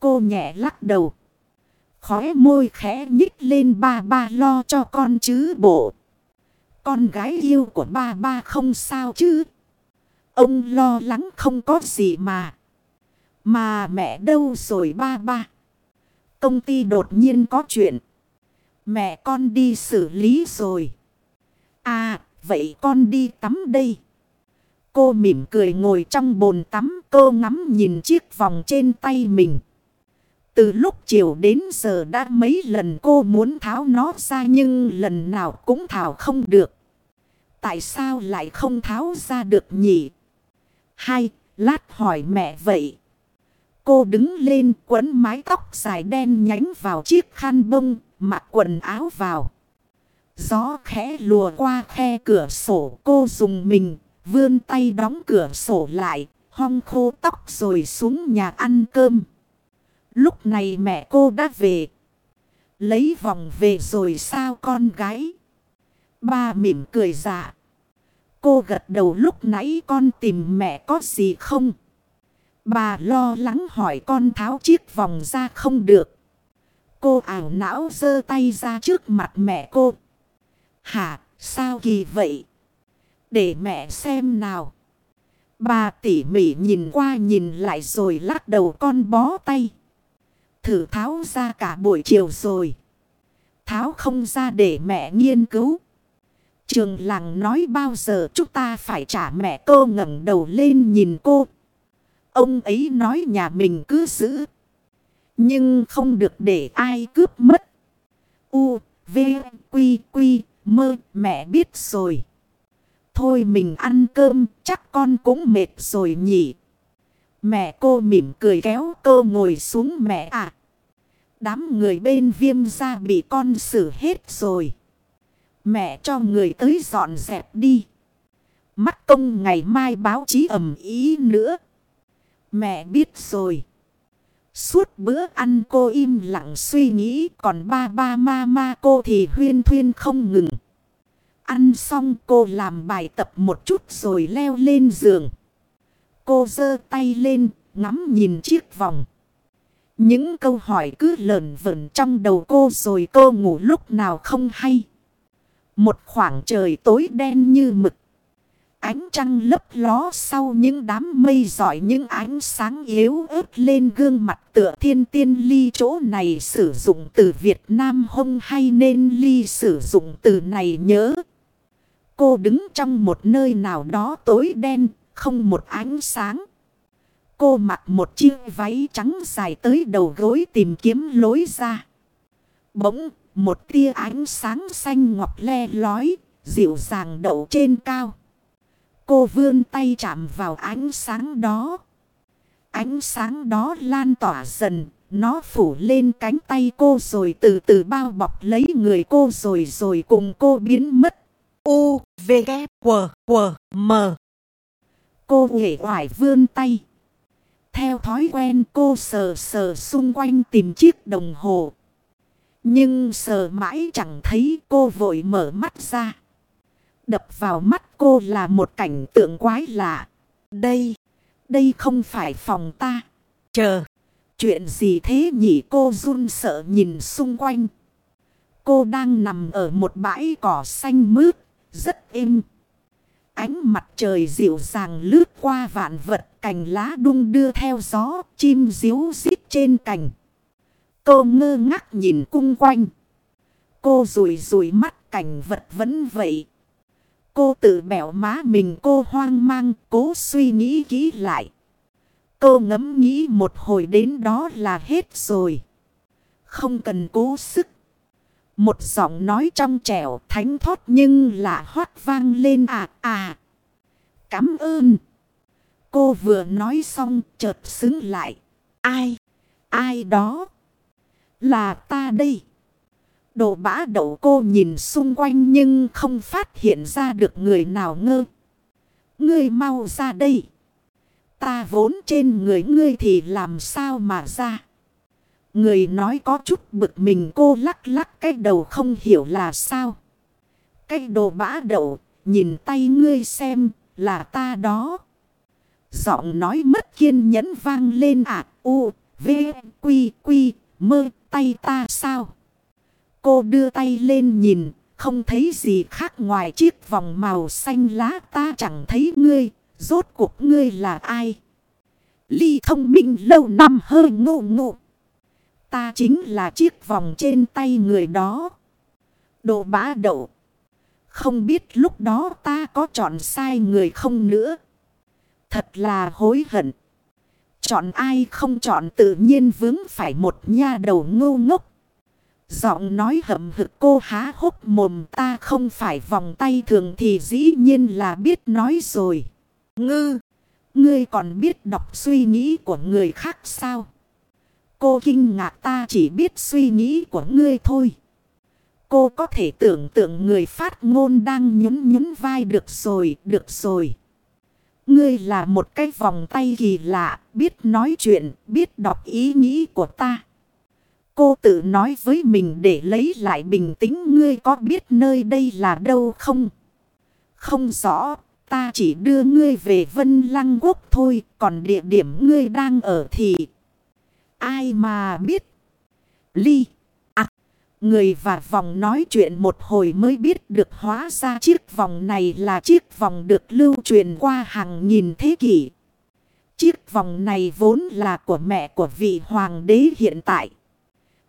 Cô nhẹ lắc đầu. Khóe môi khẽ nhích lên ba ba lo cho con chứ bộ. Con gái yêu của ba ba không sao chứ. Ông lo lắng không có gì mà. Mà mẹ đâu rồi ba ba. Công ty đột nhiên có chuyện. Mẹ con đi xử lý rồi. À, vậy con đi tắm đây. Cô mỉm cười ngồi trong bồn tắm cô ngắm nhìn chiếc vòng trên tay mình. Từ lúc chiều đến giờ đã mấy lần cô muốn tháo nó ra nhưng lần nào cũng tháo không được. Tại sao lại không tháo ra được nhỉ? Hai, lát hỏi mẹ vậy. Cô đứng lên quấn mái tóc dài đen nhánh vào chiếc khăn bông, mặc quần áo vào. Gió khẽ lùa qua khe cửa sổ cô dùng mình, vươn tay đóng cửa sổ lại, hong khô tóc rồi xuống nhà ăn cơm. Lúc này mẹ cô đã về. Lấy vòng về rồi sao con gái? Ba mỉm cười dạ. Cô gật đầu lúc nãy con tìm mẹ có gì không? Bà lo lắng hỏi con tháo chiếc vòng ra không được. Cô ảo não giơ tay ra trước mặt mẹ cô. Hả, sao kỳ vậy? Để mẹ xem nào. Bà tỉ mỉ nhìn qua nhìn lại rồi lắc đầu con bó tay. Thử tháo ra cả buổi chiều rồi. Tháo không ra để mẹ nghiên cứu. Trường làng nói bao giờ chúng ta phải trả mẹ cô ngẩng đầu lên nhìn cô. Ông ấy nói nhà mình cứ giữ. Nhưng không được để ai cướp mất. U, V, Quy, Quy, mơ, mẹ biết rồi. Thôi mình ăn cơm, chắc con cũng mệt rồi nhỉ. Mẹ cô mỉm cười kéo cô ngồi xuống mẹ à. Đám người bên viêm ra bị con xử hết rồi. Mẹ cho người tới dọn dẹp đi. Mắt công ngày mai báo chí ẩm ý nữa. Mẹ biết rồi. Suốt bữa ăn cô im lặng suy nghĩ. Còn ba ba ma ma cô thì huyên thuyên không ngừng. Ăn xong cô làm bài tập một chút rồi leo lên giường. Cô giơ tay lên, ngắm nhìn chiếc vòng. Những câu hỏi cứ lờn vẩn trong đầu cô rồi cô ngủ lúc nào không hay. Một khoảng trời tối đen như mực. Ánh trăng lấp ló sau những đám mây giỏi những ánh sáng yếu ớt lên gương mặt tựa thiên tiên ly chỗ này sử dụng từ Việt Nam hông hay nên ly sử dụng từ này nhớ. Cô đứng trong một nơi nào đó tối đen, không một ánh sáng. Cô mặc một chiếc váy trắng dài tới đầu gối tìm kiếm lối ra. Bỗng, một tia ánh sáng xanh ngọc le lói, dịu dàng đậu trên cao. Cô vươn tay chạm vào ánh sáng đó. Ánh sáng đó lan tỏa dần, nó phủ lên cánh tay cô rồi từ từ bao bọc lấy người cô rồi rồi cùng cô biến mất. U, V, K, W, W, M. Cô nghệ hoài vươn tay. Theo thói quen cô sờ sờ xung quanh tìm chiếc đồng hồ. Nhưng sờ mãi chẳng thấy cô vội mở mắt ra. Đập vào mắt cô là một cảnh tượng quái lạ. Đây, đây không phải phòng ta. Chờ, chuyện gì thế nhỉ cô run sợ nhìn xung quanh. Cô đang nằm ở một bãi cỏ xanh mướt, rất êm. Ánh mặt trời dịu dàng lướt qua vạn vật, cành lá đung đưa theo gió, chim díu rít trên cành. Cô ngơ ngác nhìn cung quanh. Cô rùi rùi mắt cảnh vật vẫn vậy. Cô tự bẻo má mình cô hoang mang cố suy nghĩ kỹ lại. Cô ngẫm nghĩ một hồi đến đó là hết rồi. Không cần cố sức. Một giọng nói trong trẻo thánh thoát nhưng là hoát vang lên à à. Cảm ơn. Cô vừa nói xong chợt xứng lại. Ai? Ai đó? Là ta đây. Đồ bã đậu cô nhìn xung quanh nhưng không phát hiện ra được người nào ngơ. Ngươi mau ra đây. Ta vốn trên người ngươi thì làm sao mà ra. Người nói có chút bực mình cô lắc lắc cái đầu không hiểu là sao. Cái đồ bã đậu, nhìn tay ngươi xem, là ta đó. Giọng nói mất kiên nhẫn vang lên à, u, v, quy, quy, mơ, tay ta sao? Cô đưa tay lên nhìn, không thấy gì khác ngoài chiếc vòng màu xanh lá ta chẳng thấy ngươi, rốt cuộc ngươi là ai? Ly thông minh lâu năm hơi ngộ ngộ. Ta chính là chiếc vòng trên tay người đó. Đồ bá đậu. Không biết lúc đó ta có chọn sai người không nữa. Thật là hối hận. Chọn ai không chọn tự nhiên vướng phải một nha đầu ngu ngốc. Giọng nói hậm hực cô há hốc mồm ta không phải vòng tay thường thì dĩ nhiên là biết nói rồi. Ngư, ngươi còn biết đọc suy nghĩ của người khác sao? Cô kinh ngạc ta chỉ biết suy nghĩ của ngươi thôi. Cô có thể tưởng tượng người phát ngôn đang nhún nhún vai được rồi, được rồi. Ngươi là một cái vòng tay kỳ lạ, biết nói chuyện, biết đọc ý nghĩ của ta. Cô tự nói với mình để lấy lại bình tĩnh ngươi có biết nơi đây là đâu không? Không rõ, ta chỉ đưa ngươi về Vân Lăng Quốc thôi, còn địa điểm ngươi đang ở thì... Ai mà biết? Ly. À, người và vòng nói chuyện một hồi mới biết được hóa ra chiếc vòng này là chiếc vòng được lưu truyền qua hàng nghìn thế kỷ. Chiếc vòng này vốn là của mẹ của vị hoàng đế hiện tại.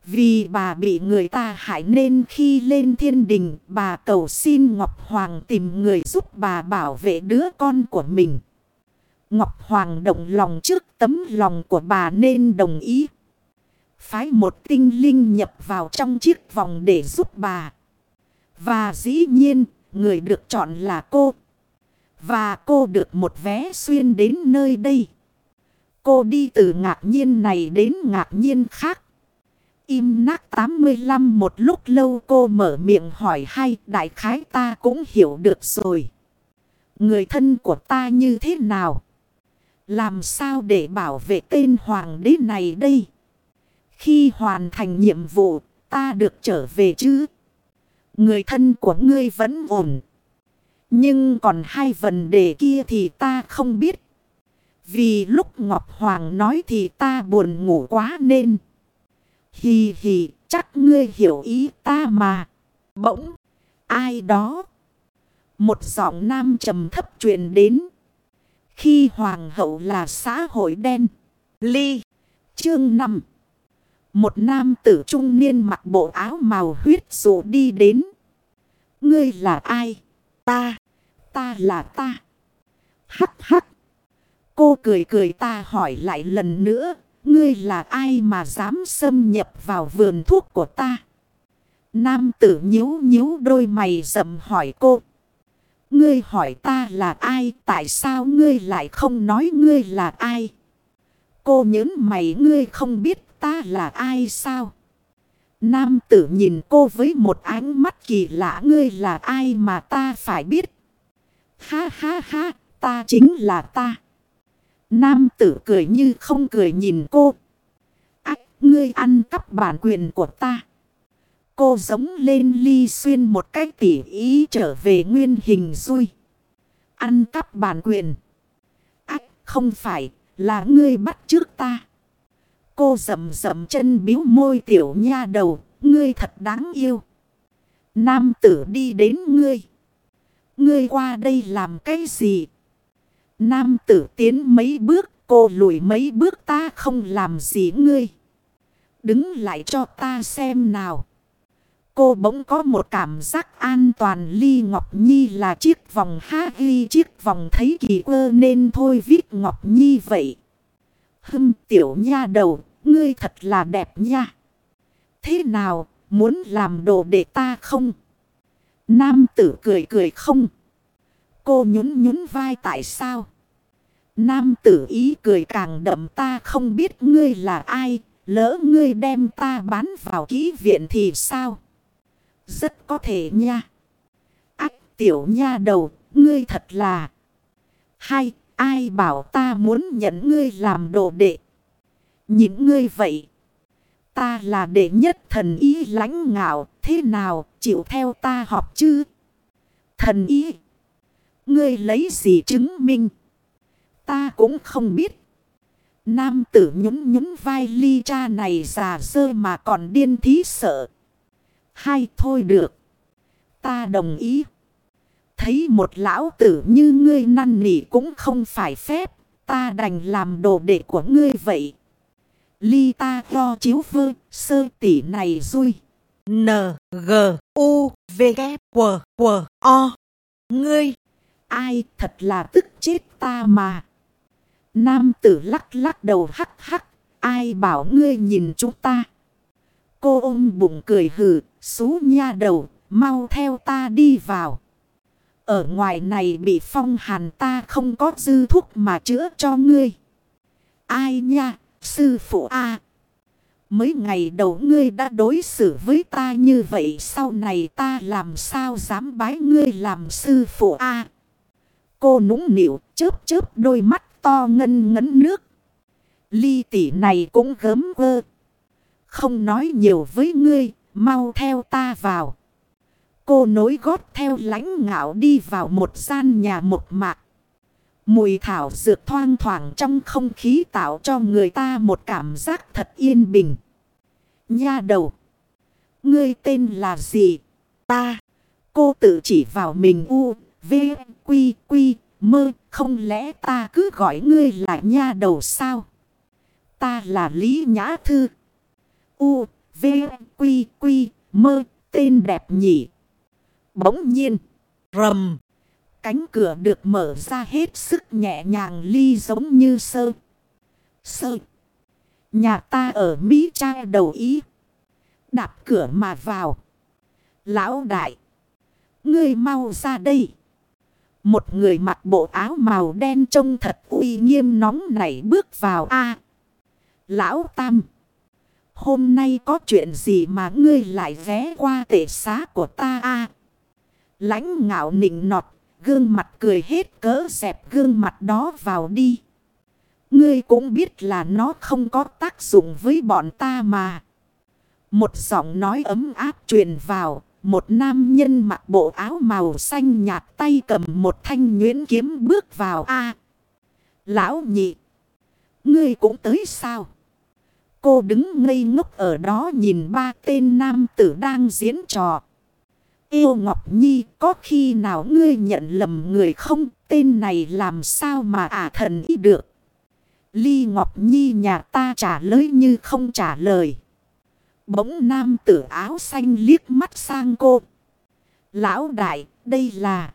Vì bà bị người ta hại nên khi lên thiên đình bà cầu xin Ngọc Hoàng tìm người giúp bà bảo vệ đứa con của mình. Ngọc Hoàng động lòng trước tấm lòng của bà nên đồng ý. Phái một tinh linh nhập vào trong chiếc vòng để giúp bà. Và dĩ nhiên, người được chọn là cô. Và cô được một vé xuyên đến nơi đây. Cô đi từ ngạc nhiên này đến ngạc nhiên khác. Im nát 85 một lúc lâu cô mở miệng hỏi hay đại khái ta cũng hiểu được rồi. Người thân của ta như thế nào? Làm sao để bảo vệ tên hoàng đế này đây? Khi hoàn thành nhiệm vụ, ta được trở về chứ? Người thân của ngươi vẫn ổn. Nhưng còn hai vấn đề kia thì ta không biết. Vì lúc Ngọc Hoàng nói thì ta buồn ngủ quá nên. Hì hì, chắc ngươi hiểu ý ta mà. Bỗng, ai đó. Một giọng nam trầm thấp truyền đến. Khi hoàng hậu là xã hội đen. Ly. Chương 5. Một nam tử trung niên mặc bộ áo màu huyết dụ đi đến. Ngươi là ai? Ta. Ta là ta. Hắc hắc. Cô cười cười ta hỏi lại lần nữa. Ngươi là ai mà dám xâm nhập vào vườn thuốc của ta? Nam tử nhíu nhíu đôi mày rậm hỏi cô. Ngươi hỏi ta là ai? Tại sao ngươi lại không nói ngươi là ai? Cô nhớn mày ngươi không biết ta là ai sao? Nam tử nhìn cô với một ánh mắt kỳ lạ ngươi là ai mà ta phải biết. Ha ha ha, ta chính là ta. Nam tử cười như không cười nhìn cô. Ách, ngươi ăn cắp bản quyền của ta. Cô giống lên ly xuyên một cách tỉ ý trở về nguyên hình rui. Ăn cắp bản quyền. Ách, không phải, là ngươi bắt trước ta. Cô rầm rầm chân biếu môi tiểu nha đầu, ngươi thật đáng yêu. Nam tử đi đến ngươi. Ngươi qua đây làm cái gì? Nam tử tiến mấy bước, cô lùi mấy bước ta không làm gì ngươi. Đứng lại cho ta xem nào. Cô bỗng có một cảm giác an toàn ly Ngọc Nhi là chiếc vòng ha ghi chiếc vòng thấy kỳ quơ nên thôi viết Ngọc Nhi vậy. Hâm tiểu nha đầu, ngươi thật là đẹp nha. Thế nào, muốn làm đồ để ta không? Nam tử cười cười không. Cô nhún nhún vai tại sao? Nam tử ý cười càng đậm ta không biết ngươi là ai. Lỡ ngươi đem ta bán vào ký viện thì sao? Rất có thể nha. Ách tiểu nha đầu, ngươi thật là. Hay, ai bảo ta muốn nhận ngươi làm đồ đệ? Nhìn ngươi vậy. Ta là đệ nhất thần ý lãnh ngạo, thế nào, chịu theo ta học chứ? Thần ý. Ngươi lấy gì chứng minh? Ta cũng không biết. Nam tử nhún nhún vai ly cha này già dơ mà còn điên thí sợ. Hay thôi được. Ta đồng ý. Thấy một lão tử như ngươi năn nỉ cũng không phải phép. Ta đành làm đồ đệ của ngươi vậy. Ly ta lo chiếu vơ sơ tỷ này vui. N, G, U, V, K, W, W, O. Ngươi. Ai thật là tức chết ta mà. Nam tử lắc lắc đầu hắc hắc. Ai bảo ngươi nhìn chúng ta. Cô ôm bụng cười hừ. Xú nha đầu. Mau theo ta đi vào. Ở ngoài này bị phong hàn ta không có dư thuốc mà chữa cho ngươi. Ai nha, sư phụ a Mấy ngày đầu ngươi đã đối xử với ta như vậy sau này ta làm sao dám bái ngươi làm sư phụ a Cô nũng nịu chớp chớp đôi mắt to ngân ngấn nước. Ly tỷ này cũng gớm ơ. Không nói nhiều với ngươi, mau theo ta vào. Cô nối gót theo lãnh ngạo đi vào một gian nhà một mạc. Mùi thảo dược thoang thoảng trong không khí tạo cho người ta một cảm giác thật yên bình. Nha đầu. Ngươi tên là gì? Ta. Cô tự chỉ vào mình u, v, quy, quy, mơ. Không lẽ ta cứ gọi ngươi là nha đầu sao? Ta là Lý Nhã Thư. U, V, Quy, Quy, Mơ, tên đẹp nhỉ. Bỗng nhiên, rầm. Cánh cửa được mở ra hết sức nhẹ nhàng ly giống như sơ. Sơ. Nhà ta ở Mỹ trai đầu ý. Đạp cửa mà vào. Lão đại. Ngươi mau ra đây. Một người mặc bộ áo màu đen trông thật uy nghiêm nóng nảy bước vào a Lão Tam. Hôm nay có chuyện gì mà ngươi lại ghé qua tệ xá của ta a Lãnh ngạo nịnh nọt. Gương mặt cười hết cỡ dẹp gương mặt đó vào đi. Ngươi cũng biết là nó không có tác dụng với bọn ta mà. Một giọng nói ấm áp truyền vào. Một nam nhân mặc bộ áo màu xanh nhạt tay cầm một thanh nhuyễn kiếm bước vào a Lão nhị. Ngươi cũng tới sao? Cô đứng ngây ngốc ở đó nhìn ba tên nam tử đang diễn trò. Yêu Ngọc Nhi có khi nào ngươi nhận lầm người không? Tên này làm sao mà ả thần ý được? Ly Ngọc Nhi nhà ta trả lời như không trả lời. Bỗng nam tử áo xanh liếc mắt sang cô. Lão đại, đây là...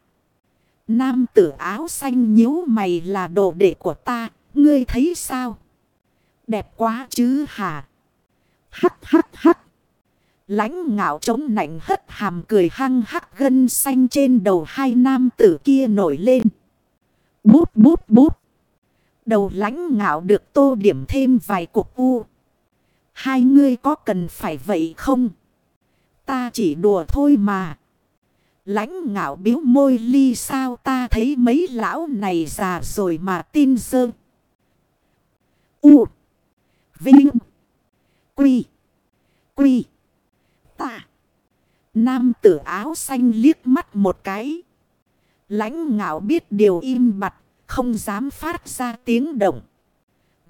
Nam tử áo xanh nhíu mày là đồ đệ của ta, ngươi thấy sao? Đẹp quá chứ hả? Hắc hắc hắc. Lánh ngạo chống nạnh hất hàm cười hăng hắc gân xanh trên đầu hai nam tử kia nổi lên. Bút bút bút. Đầu lánh ngạo được tô điểm thêm vài cục u. Hai ngươi có cần phải vậy không? Ta chỉ đùa thôi mà. Lãnh ngạo biếu môi ly sao ta thấy mấy lão này già rồi mà tin dơ. U. Vinh. Quy. Quy. Ta. Nam tử áo xanh liếc mắt một cái. Lãnh ngạo biết điều im mặt Không dám phát ra tiếng động.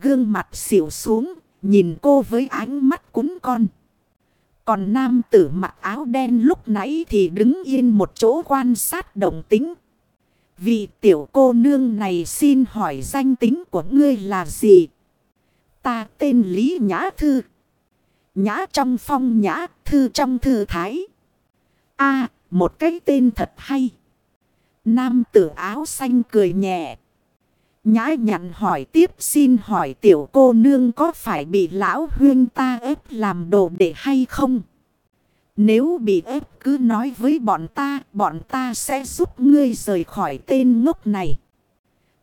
Gương mặt xỉu xuống. Nhìn cô với ánh mắt cúng con. Còn nam tử mặc áo đen lúc nãy thì đứng yên một chỗ quan sát đồng tính. Vị tiểu cô nương này xin hỏi danh tính của ngươi là gì? Ta tên Lý Nhã Thư. Nhã trong phong nhã, thư trong thư thái. a một cái tên thật hay. Nam tử áo xanh cười nhẹ. Nhã nhặn hỏi tiếp xin hỏi tiểu cô nương có phải bị lão huyên ta ép làm đồ để hay không? Nếu bị ép cứ nói với bọn ta, bọn ta sẽ giúp ngươi rời khỏi tên ngốc này.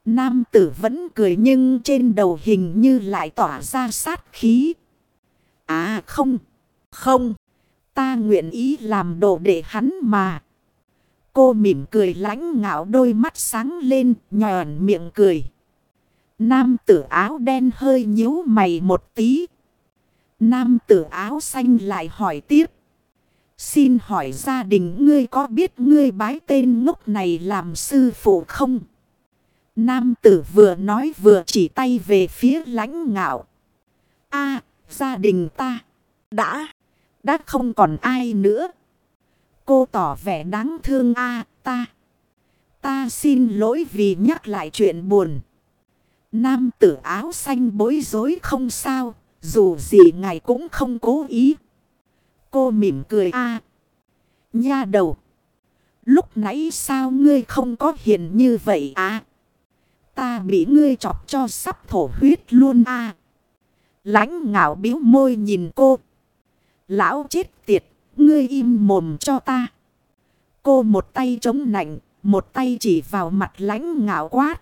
Nam tử vẫn cười nhưng trên đầu hình như lại tỏa ra sát khí. À không, không, ta nguyện ý làm đồ để hắn mà. Cô mỉm cười lãnh ngạo đôi mắt sáng lên, nhòn miệng cười. Nam tử áo đen hơi nhíu mày một tí. Nam tử áo xanh lại hỏi tiếp. Xin hỏi gia đình ngươi có biết ngươi bái tên ngốc này làm sư phụ không? Nam tử vừa nói vừa chỉ tay về phía lãnh ngạo. a, gia đình ta. Đã. Đã không còn ai nữa. Cô tỏ vẻ đáng thương a ta. Ta xin lỗi vì nhắc lại chuyện buồn. Nam tử áo xanh bối rối không sao. Dù gì ngài cũng không cố ý. Cô mỉm cười a Nha đầu. Lúc nãy sao ngươi không có hiền như vậy à? Ta bị ngươi chọc cho sắp thổ huyết luôn à? Lánh ngạo biếu môi nhìn cô. Lão chết tiệt, ngươi im mồm cho ta. Cô một tay chống nạnh, một tay chỉ vào mặt lánh ngạo quát.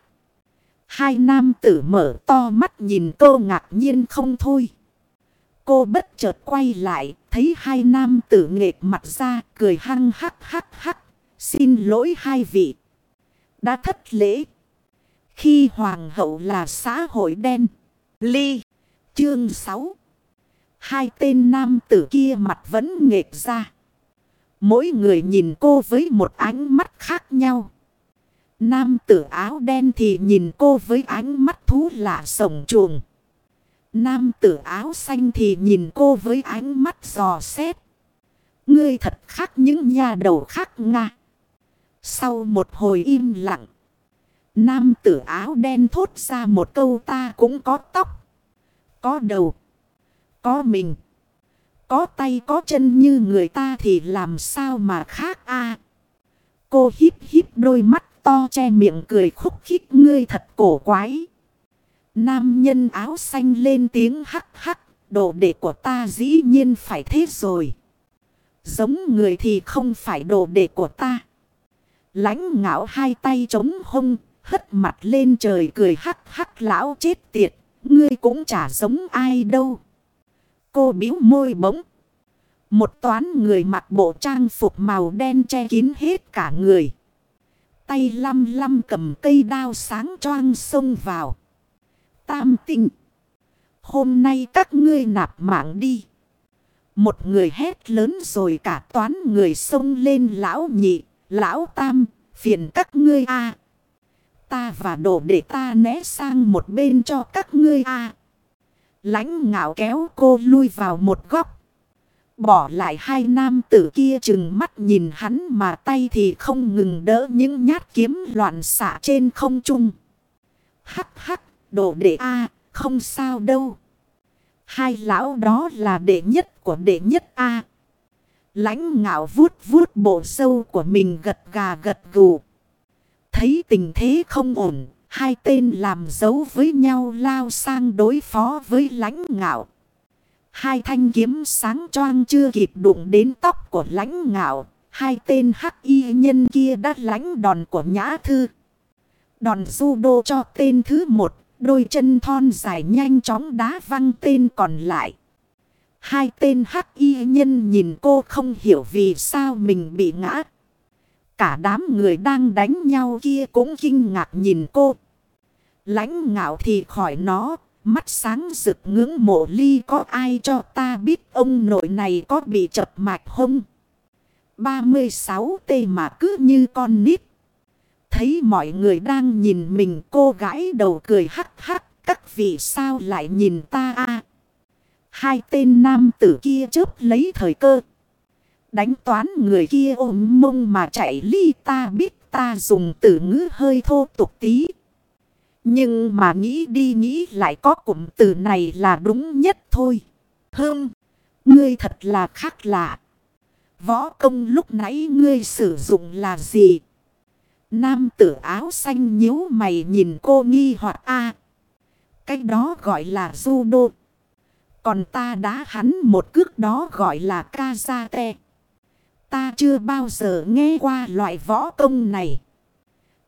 Hai nam tử mở to mắt nhìn cô ngạc nhiên không thôi. Cô bất chợt quay lại, thấy hai nam tử nghệt mặt ra, cười hăng hắc hắc hắc. Xin lỗi hai vị. Đã thất lễ. Khi hoàng hậu là xã hội đen. Ly. Chương 6. Hai tên nam tử kia mặt vẫn nghệt ra. Mỗi người nhìn cô với một ánh mắt khác nhau. Nam tử áo đen thì nhìn cô với ánh mắt thú lạ sổng chuồng. Nam tử áo xanh thì nhìn cô với ánh mắt giò xét. Ngươi thật khác những nhà đầu khác nga. Sau một hồi im lặng. Nam tử áo đen thốt ra một câu ta cũng có tóc. Có đầu. Có mình. Có tay có chân như người ta thì làm sao mà khác a Cô híp híp đôi mắt to che miệng cười khúc khích ngươi thật cổ quái. Nam nhân áo xanh lên tiếng hắc hắc, đồ đệ của ta dĩ nhiên phải thế rồi. Giống người thì không phải đồ đệ của ta. Lánh ngạo hai tay chống hông, hất mặt lên trời cười hắc hắc lão chết tiệt, ngươi cũng chả giống ai đâu. Cô biếu môi bỗng. Một toán người mặc bộ trang phục màu đen che kín hết cả người. Tay lăm lăm cầm cây đao sáng choang xông vào. Tam tinh. Hôm nay các ngươi nạp mạng đi. Một người hét lớn rồi cả toán người xông lên lão nhị, lão tam, phiền các ngươi a Ta và đổ để ta né sang một bên cho các ngươi a Lánh ngạo kéo cô lui vào một góc. Bỏ lại hai nam tử kia chừng mắt nhìn hắn mà tay thì không ngừng đỡ những nhát kiếm loạn xạ trên không trung. Hắc hắc, đồ đệ A, không sao đâu. Hai lão đó là đệ nhất của đệ nhất A. lãnh ngạo vuốt vuốt bộ sâu của mình gật gà gật gù. Thấy tình thế không ổn, hai tên làm dấu với nhau lao sang đối phó với lãnh ngạo. Hai thanh kiếm sáng choang chưa kịp đụng đến tóc của lãnh ngạo. Hai tên hắc y nhân kia đã lãnh đòn của nhã thư. Đòn judo cho tên thứ một. Đôi chân thon dài nhanh chóng đá văng tên còn lại. Hai tên hắc y nhân nhìn cô không hiểu vì sao mình bị ngã. Cả đám người đang đánh nhau kia cũng kinh ngạc nhìn cô. Lãnh ngạo thì khỏi nó. Mắt sáng rực ngưỡng mộ ly có ai cho ta biết ông nội này có bị chập mạch không? 36 tê mà cứ như con nít. Thấy mọi người đang nhìn mình cô gái đầu cười hắc hắc. Các vị sao lại nhìn ta a Hai tên nam tử kia chớp lấy thời cơ. Đánh toán người kia ôm mông mà chạy ly ta biết ta dùng từ ngữ hơi thô tục tí. Nhưng mà nghĩ đi nghĩ lại có cụm từ này là đúng nhất thôi. Hơm, ngươi thật là khác lạ. Võ công lúc nãy ngươi sử dụng là gì? Nam tử áo xanh nhíu mày nhìn cô nghi hoặc a Cái đó gọi là judo. Còn ta đá hắn một cước đó gọi là kazate. Ta chưa bao giờ nghe qua loại võ công này.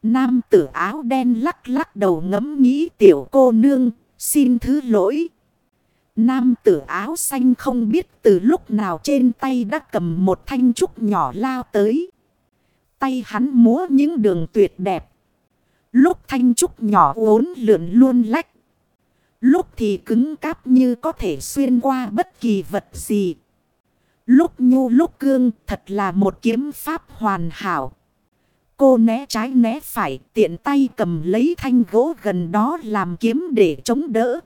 Nam tử áo đen lắc lắc đầu ngấm nghĩ tiểu cô nương, xin thứ lỗi. Nam tử áo xanh không biết từ lúc nào trên tay đã cầm một thanh trúc nhỏ lao tới. Tay hắn múa những đường tuyệt đẹp. Lúc thanh trúc nhỏ uốn lượn luôn lách. Lúc thì cứng cáp như có thể xuyên qua bất kỳ vật gì. Lúc nhu lúc cương thật là một kiếm pháp hoàn hảo. Cô né trái né phải, tiện tay cầm lấy thanh gỗ gần đó làm kiếm để chống đỡ.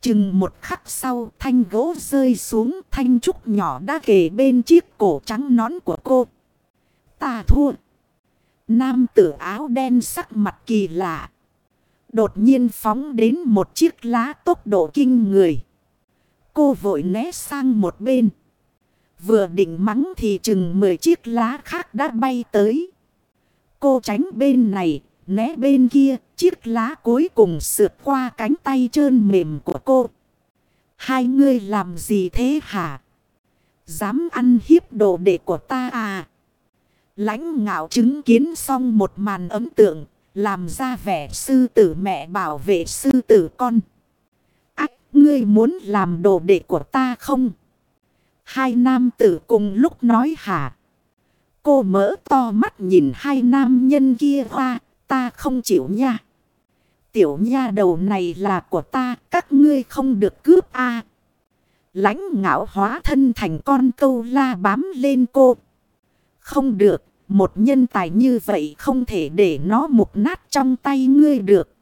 Chừng một khắc sau, thanh gỗ rơi xuống, thanh trúc nhỏ đã kề bên chiếc cổ trắng nón của cô. Ta thua. Nam tử áo đen sắc mặt kỳ lạ. Đột nhiên phóng đến một chiếc lá tốc độ kinh người. Cô vội né sang một bên. Vừa định mắng thì chừng 10 chiếc lá khác đã bay tới. Cô tránh bên này, né bên kia, chiếc lá cuối cùng sượt qua cánh tay trơn mềm của cô. Hai ngươi làm gì thế hả? Dám ăn hiếp đồ đệ của ta à? Lãnh ngạo chứng kiến xong một màn ấm tượng, làm ra vẻ sư tử mẹ bảo vệ sư tử con. Ách, ngươi muốn làm đồ đệ của ta không? Hai nam tử cùng lúc nói hả? Cô mở to mắt nhìn hai nam nhân kia hoa, ta không chịu nha. Tiểu nha đầu này là của ta, các ngươi không được cướp a à. Lãnh ngạo hóa thân thành con câu la bám lên cô. Không được, một nhân tài như vậy không thể để nó mục nát trong tay ngươi được.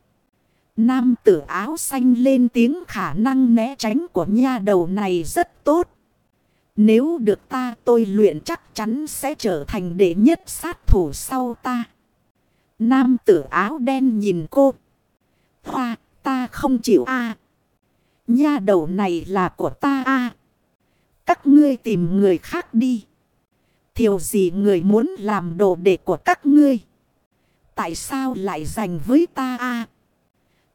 Nam tử áo xanh lên tiếng khả năng né tránh của nha đầu này rất tốt. Nếu được ta tôi luyện chắc chắn sẽ trở thành đệ nhất sát thủ sau ta. Nam tử áo đen nhìn cô. Hoa, ta không chịu a Nha đầu này là của ta a Các ngươi tìm người khác đi. Thiều gì người muốn làm đồ đệ của các ngươi? Tại sao lại dành với ta a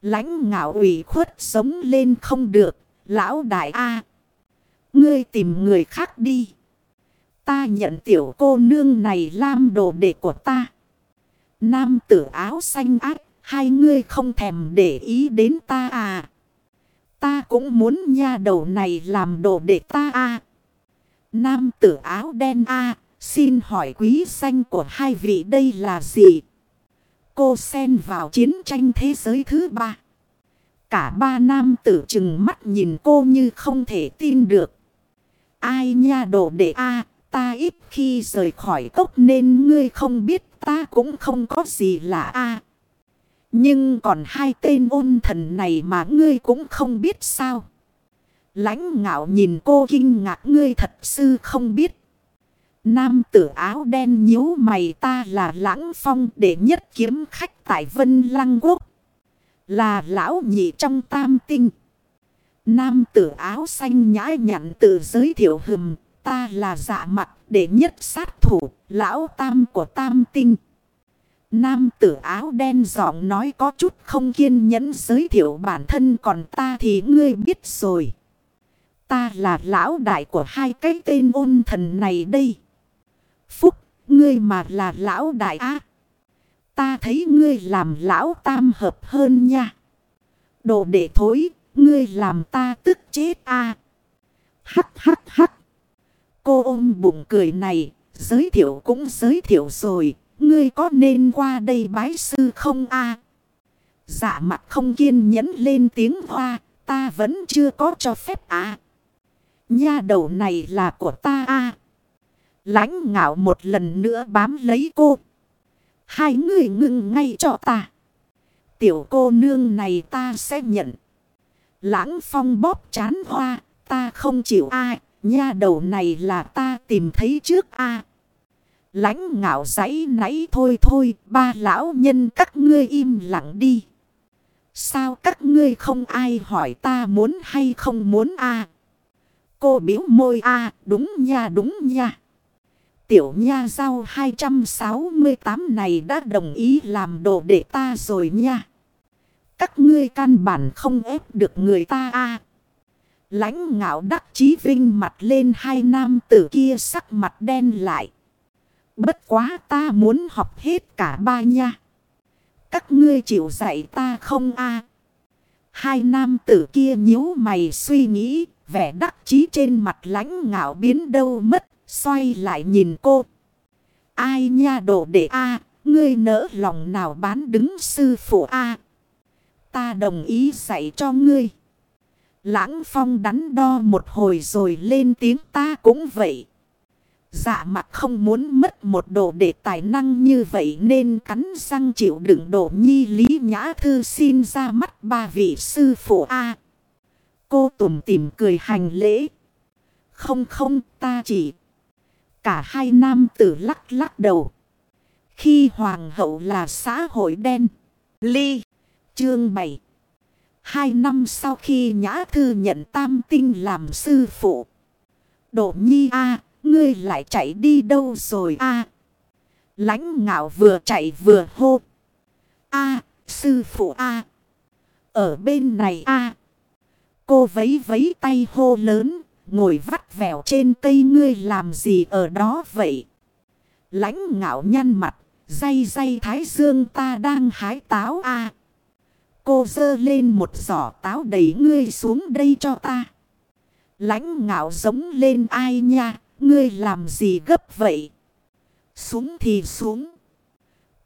Lãnh ngạo ủy khuất sống lên không được. Lão đại a Ngươi tìm người khác đi. Ta nhận tiểu cô nương này làm đồ đệ của ta. Nam tử áo xanh ác. Hai ngươi không thèm để ý đến ta à. Ta cũng muốn nha đầu này làm đồ đệ ta à. Nam tử áo đen à. Xin hỏi quý xanh của hai vị đây là gì? Cô xen vào chiến tranh thế giới thứ ba. Cả ba nam tử chừng mắt nhìn cô như không thể tin được. Ai nha đồ đệ a, ta ít khi rời khỏi cốc nên ngươi không biết, ta cũng không có gì là a Nhưng còn hai tên ôn thần này mà ngươi cũng không biết sao. Lãnh ngạo nhìn cô kinh ngạc ngươi thật sư không biết. Nam tử áo đen nhíu mày ta là lãng phong để nhất kiếm khách tại Vân Lăng Quốc. Là lão nhị trong tam tinh. Nam tử áo xanh nhãi nhặn tự giới thiệu hừm. Ta là dạ mặt để nhất sát thủ lão tam của tam tinh. Nam tử áo đen giọng nói có chút không kiên nhẫn giới thiệu bản thân còn ta thì ngươi biết rồi. Ta là lão đại của hai cái tên ôn thần này đây. Phúc, ngươi mà là lão đại á. Ta thấy ngươi làm lão tam hợp hơn nha. Đồ đệ thối, ngươi làm ta tức chết a. Hắc hắc hắc. Cô ôm bụng cười này, giới thiệu cũng giới thiệu rồi, ngươi có nên qua đây bái sư không a? Dạ mặt không kiên nhẫn lên tiếng hoa, ta vẫn chưa có cho phép à. Nha đầu này là của ta a. Lãnh ngạo một lần nữa bám lấy cô. Hai người ngừng ngay cho ta. Tiểu cô nương này ta sẽ nhận. Lãng phong bóp chán hoa, ta không chịu ai. Nha đầu này là ta tìm thấy trước a. Lãnh ngạo giấy nãy thôi thôi, ba lão nhân các ngươi im lặng đi. Sao các ngươi không ai hỏi ta muốn hay không muốn a? Cô biểu môi a, đúng nha đúng nha. Tiểu nha giao 268 này đã đồng ý làm đồ để ta rồi nha. Các ngươi căn bản không ép được người ta a. Lãnh ngạo đắc chí vinh mặt lên hai nam tử kia sắc mặt đen lại. Bất quá ta muốn học hết cả ba nha. Các ngươi chịu dạy ta không a? Hai nam tử kia nhíu mày suy nghĩ, vẻ đắc chí trên mặt lãnh ngạo biến đâu mất, xoay lại nhìn cô. Ai nha đồ để a, ngươi nỡ lòng nào bán đứng sư phụ a? Ta đồng ý dạy cho ngươi. Lãng phong đắn đo một hồi rồi lên tiếng ta cũng vậy. Dạ mặt không muốn mất một đồ đệ tài năng như vậy nên cắn răng chịu đựng độ nhi lý nhã thư xin ra mắt ba vị sư phụ A. cô tùng tìm cười hành lễ. Không không, ta chỉ. Cả hai nam tử lắc lắc đầu. Khi hoàng hậu là xã hội đen. Ly. Chương 7. Hai năm sau khi Nhã Thư nhận Tam Tinh làm sư phụ. Độ nhi A, ngươi lại chạy đi đâu rồi A? lãnh ngạo vừa chạy vừa hô. A, sư phụ A. Ở bên này A. Cô vấy vấy tay hô lớn, ngồi vắt vẻo trên cây ngươi làm gì ở đó vậy? lãnh ngạo nhăn mặt, day day thái dương ta đang hái táo A. Cô dơ lên một giỏ táo đầy ngươi xuống đây cho ta. Lãnh ngạo giống lên ai nha, ngươi làm gì gấp vậy? Xuống thì xuống.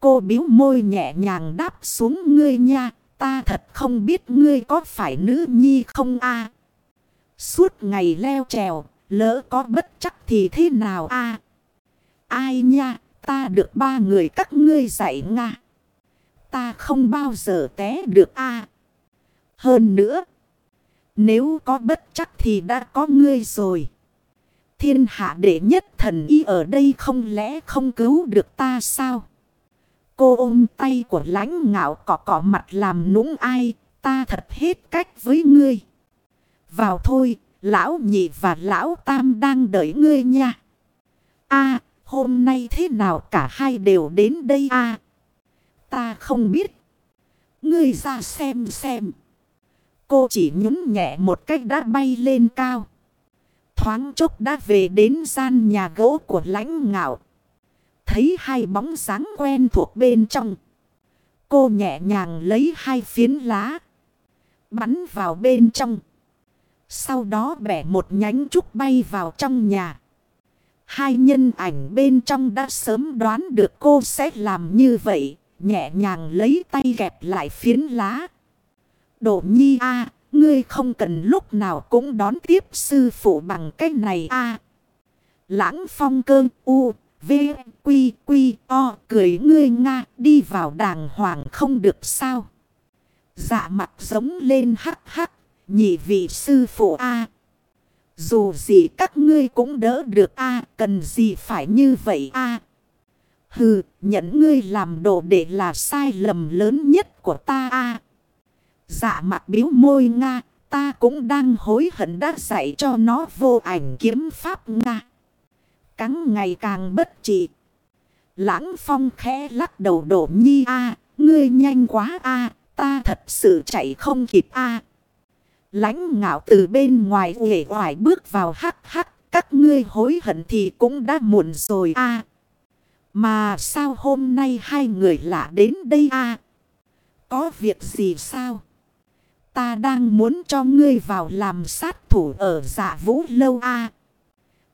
Cô biếu môi nhẹ nhàng đáp xuống ngươi nha, ta thật không biết ngươi có phải nữ nhi không a Suốt ngày leo trèo, lỡ có bất chắc thì thế nào a Ai nha, ta được ba người các ngươi dạy nga ta không bao giờ té được a Hơn nữa. Nếu có bất chắc thì đã có ngươi rồi. Thiên hạ đệ nhất thần y ở đây không lẽ không cứu được ta sao? Cô ôm tay của lãnh ngạo cỏ cỏ mặt làm nũng ai. Ta thật hết cách với ngươi. Vào thôi, lão nhị và lão tam đang đợi ngươi nha. a hôm nay thế nào cả hai đều đến đây a Ta không biết. Ngươi ra xem xem. Cô chỉ nhún nhẹ một cách đã bay lên cao. Thoáng chốc đã về đến gian nhà gỗ của lãnh ngạo. Thấy hai bóng sáng quen thuộc bên trong. Cô nhẹ nhàng lấy hai phiến lá. Bắn vào bên trong. Sau đó bẻ một nhánh trúc bay vào trong nhà. Hai nhân ảnh bên trong đã sớm đoán được cô sẽ làm như vậy. Nhẹ nhàng lấy tay gẹp lại phiến lá. Độ nhi a ngươi không cần lúc nào cũng đón tiếp sư phụ bằng cách này a Lãng phong cơn u, v, quy, quy, o, cười ngươi nga, đi vào đàng hoàng không được sao. Dạ mặt giống lên hắc hắc, nhị vị sư phụ a Dù gì các ngươi cũng đỡ được a cần gì phải như vậy a Hừ, nhận ngươi làm đồ để là sai lầm lớn nhất của ta a Dạ mặt biếu môi Nga, ta cũng đang hối hận đã dạy cho nó vô ảnh kiếm pháp Nga. Cắn ngày càng bất trị. Lãng phong khẽ lắc đầu đổ nhi a ngươi nhanh quá a ta thật sự chạy không kịp a Lãnh ngạo từ bên ngoài uể oải bước vào hắc hắc, các ngươi hối hận thì cũng đã muộn rồi a mà sao hôm nay hai người lạ đến đây a Có việc gì sao? Ta đang muốn cho ngươi vào làm sát thủ ở dạ vũ lâu a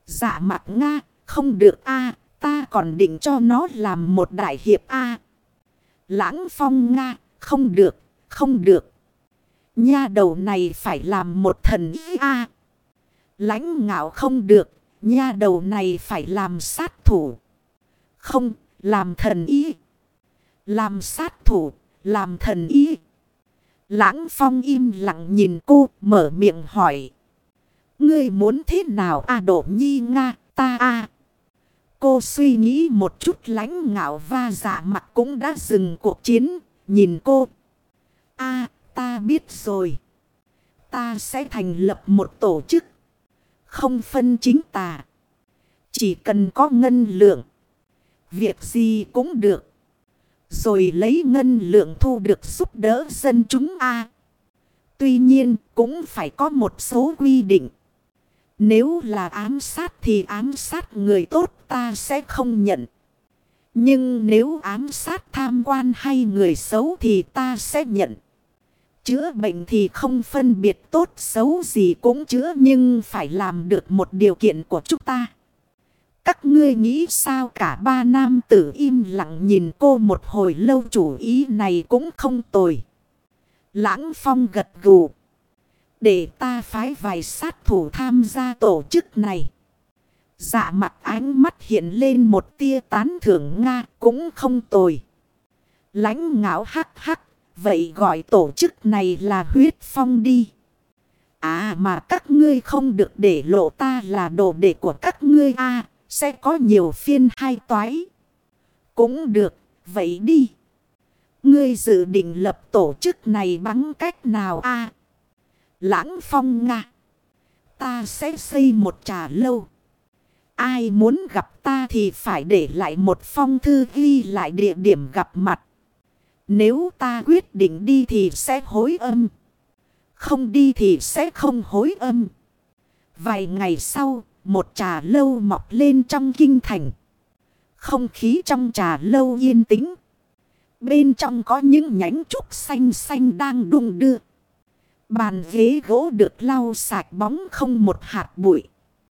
Dạ mặt Nga, không được a ta còn định cho nó làm một đại hiệp a Lãng phong Nga, không được, không được. Nha đầu này phải làm một thần ý a Lãnh ngạo không được, nha đầu này phải làm sát thủ. Không, làm thần ý. Làm sát thủ, làm thần ý. Lãng phong im lặng nhìn cô, mở miệng hỏi. Ngươi muốn thế nào a à, độ nhi Nga, ta a Cô suy nghĩ một chút lãnh ngạo va dạ mặt cũng đã dừng cuộc chiến, nhìn cô. a ta biết rồi. Ta sẽ thành lập một tổ chức. Không phân chính tà. Chỉ cần có ngân lượng. Việc gì cũng được. Rồi lấy ngân lượng thu được giúp đỡ dân chúng A. Tuy nhiên, cũng phải có một số quy định. Nếu là ám sát thì ám sát người tốt ta sẽ không nhận. Nhưng nếu ám sát tham quan hay người xấu thì ta sẽ nhận. Chữa bệnh thì không phân biệt tốt xấu gì cũng chữa nhưng phải làm được một điều kiện của chúng ta. Các ngươi nghĩ sao cả ba nam tử im lặng nhìn cô một hồi lâu chủ ý này cũng không tồi. Lãng phong gật gù. Để ta phái vài sát thủ tham gia tổ chức này. Dạ mặt ánh mắt hiện lên một tia tán thưởng Nga cũng không tồi. Lánh ngạo hắc hắc. Vậy gọi tổ chức này là huyết phong đi. À mà các ngươi không được để lộ ta là đồ đệ của các ngươi a sẽ có nhiều phiên hai toái. Cũng được, vậy đi. Ngươi dự định lập tổ chức này bằng cách nào a Lãng phong Nga. Ta sẽ xây một trà lâu. Ai muốn gặp ta thì phải để lại một phong thư ghi lại địa điểm gặp mặt. Nếu ta quyết định đi thì sẽ hối âm. Không đi thì sẽ không hối âm. Vài ngày sau, một trà lâu mọc lên trong kinh thành. Không khí trong trà lâu yên tĩnh. Bên trong có những nhánh trúc xanh xanh đang đung đưa. Bàn ghế gỗ được lau sạch bóng không một hạt bụi.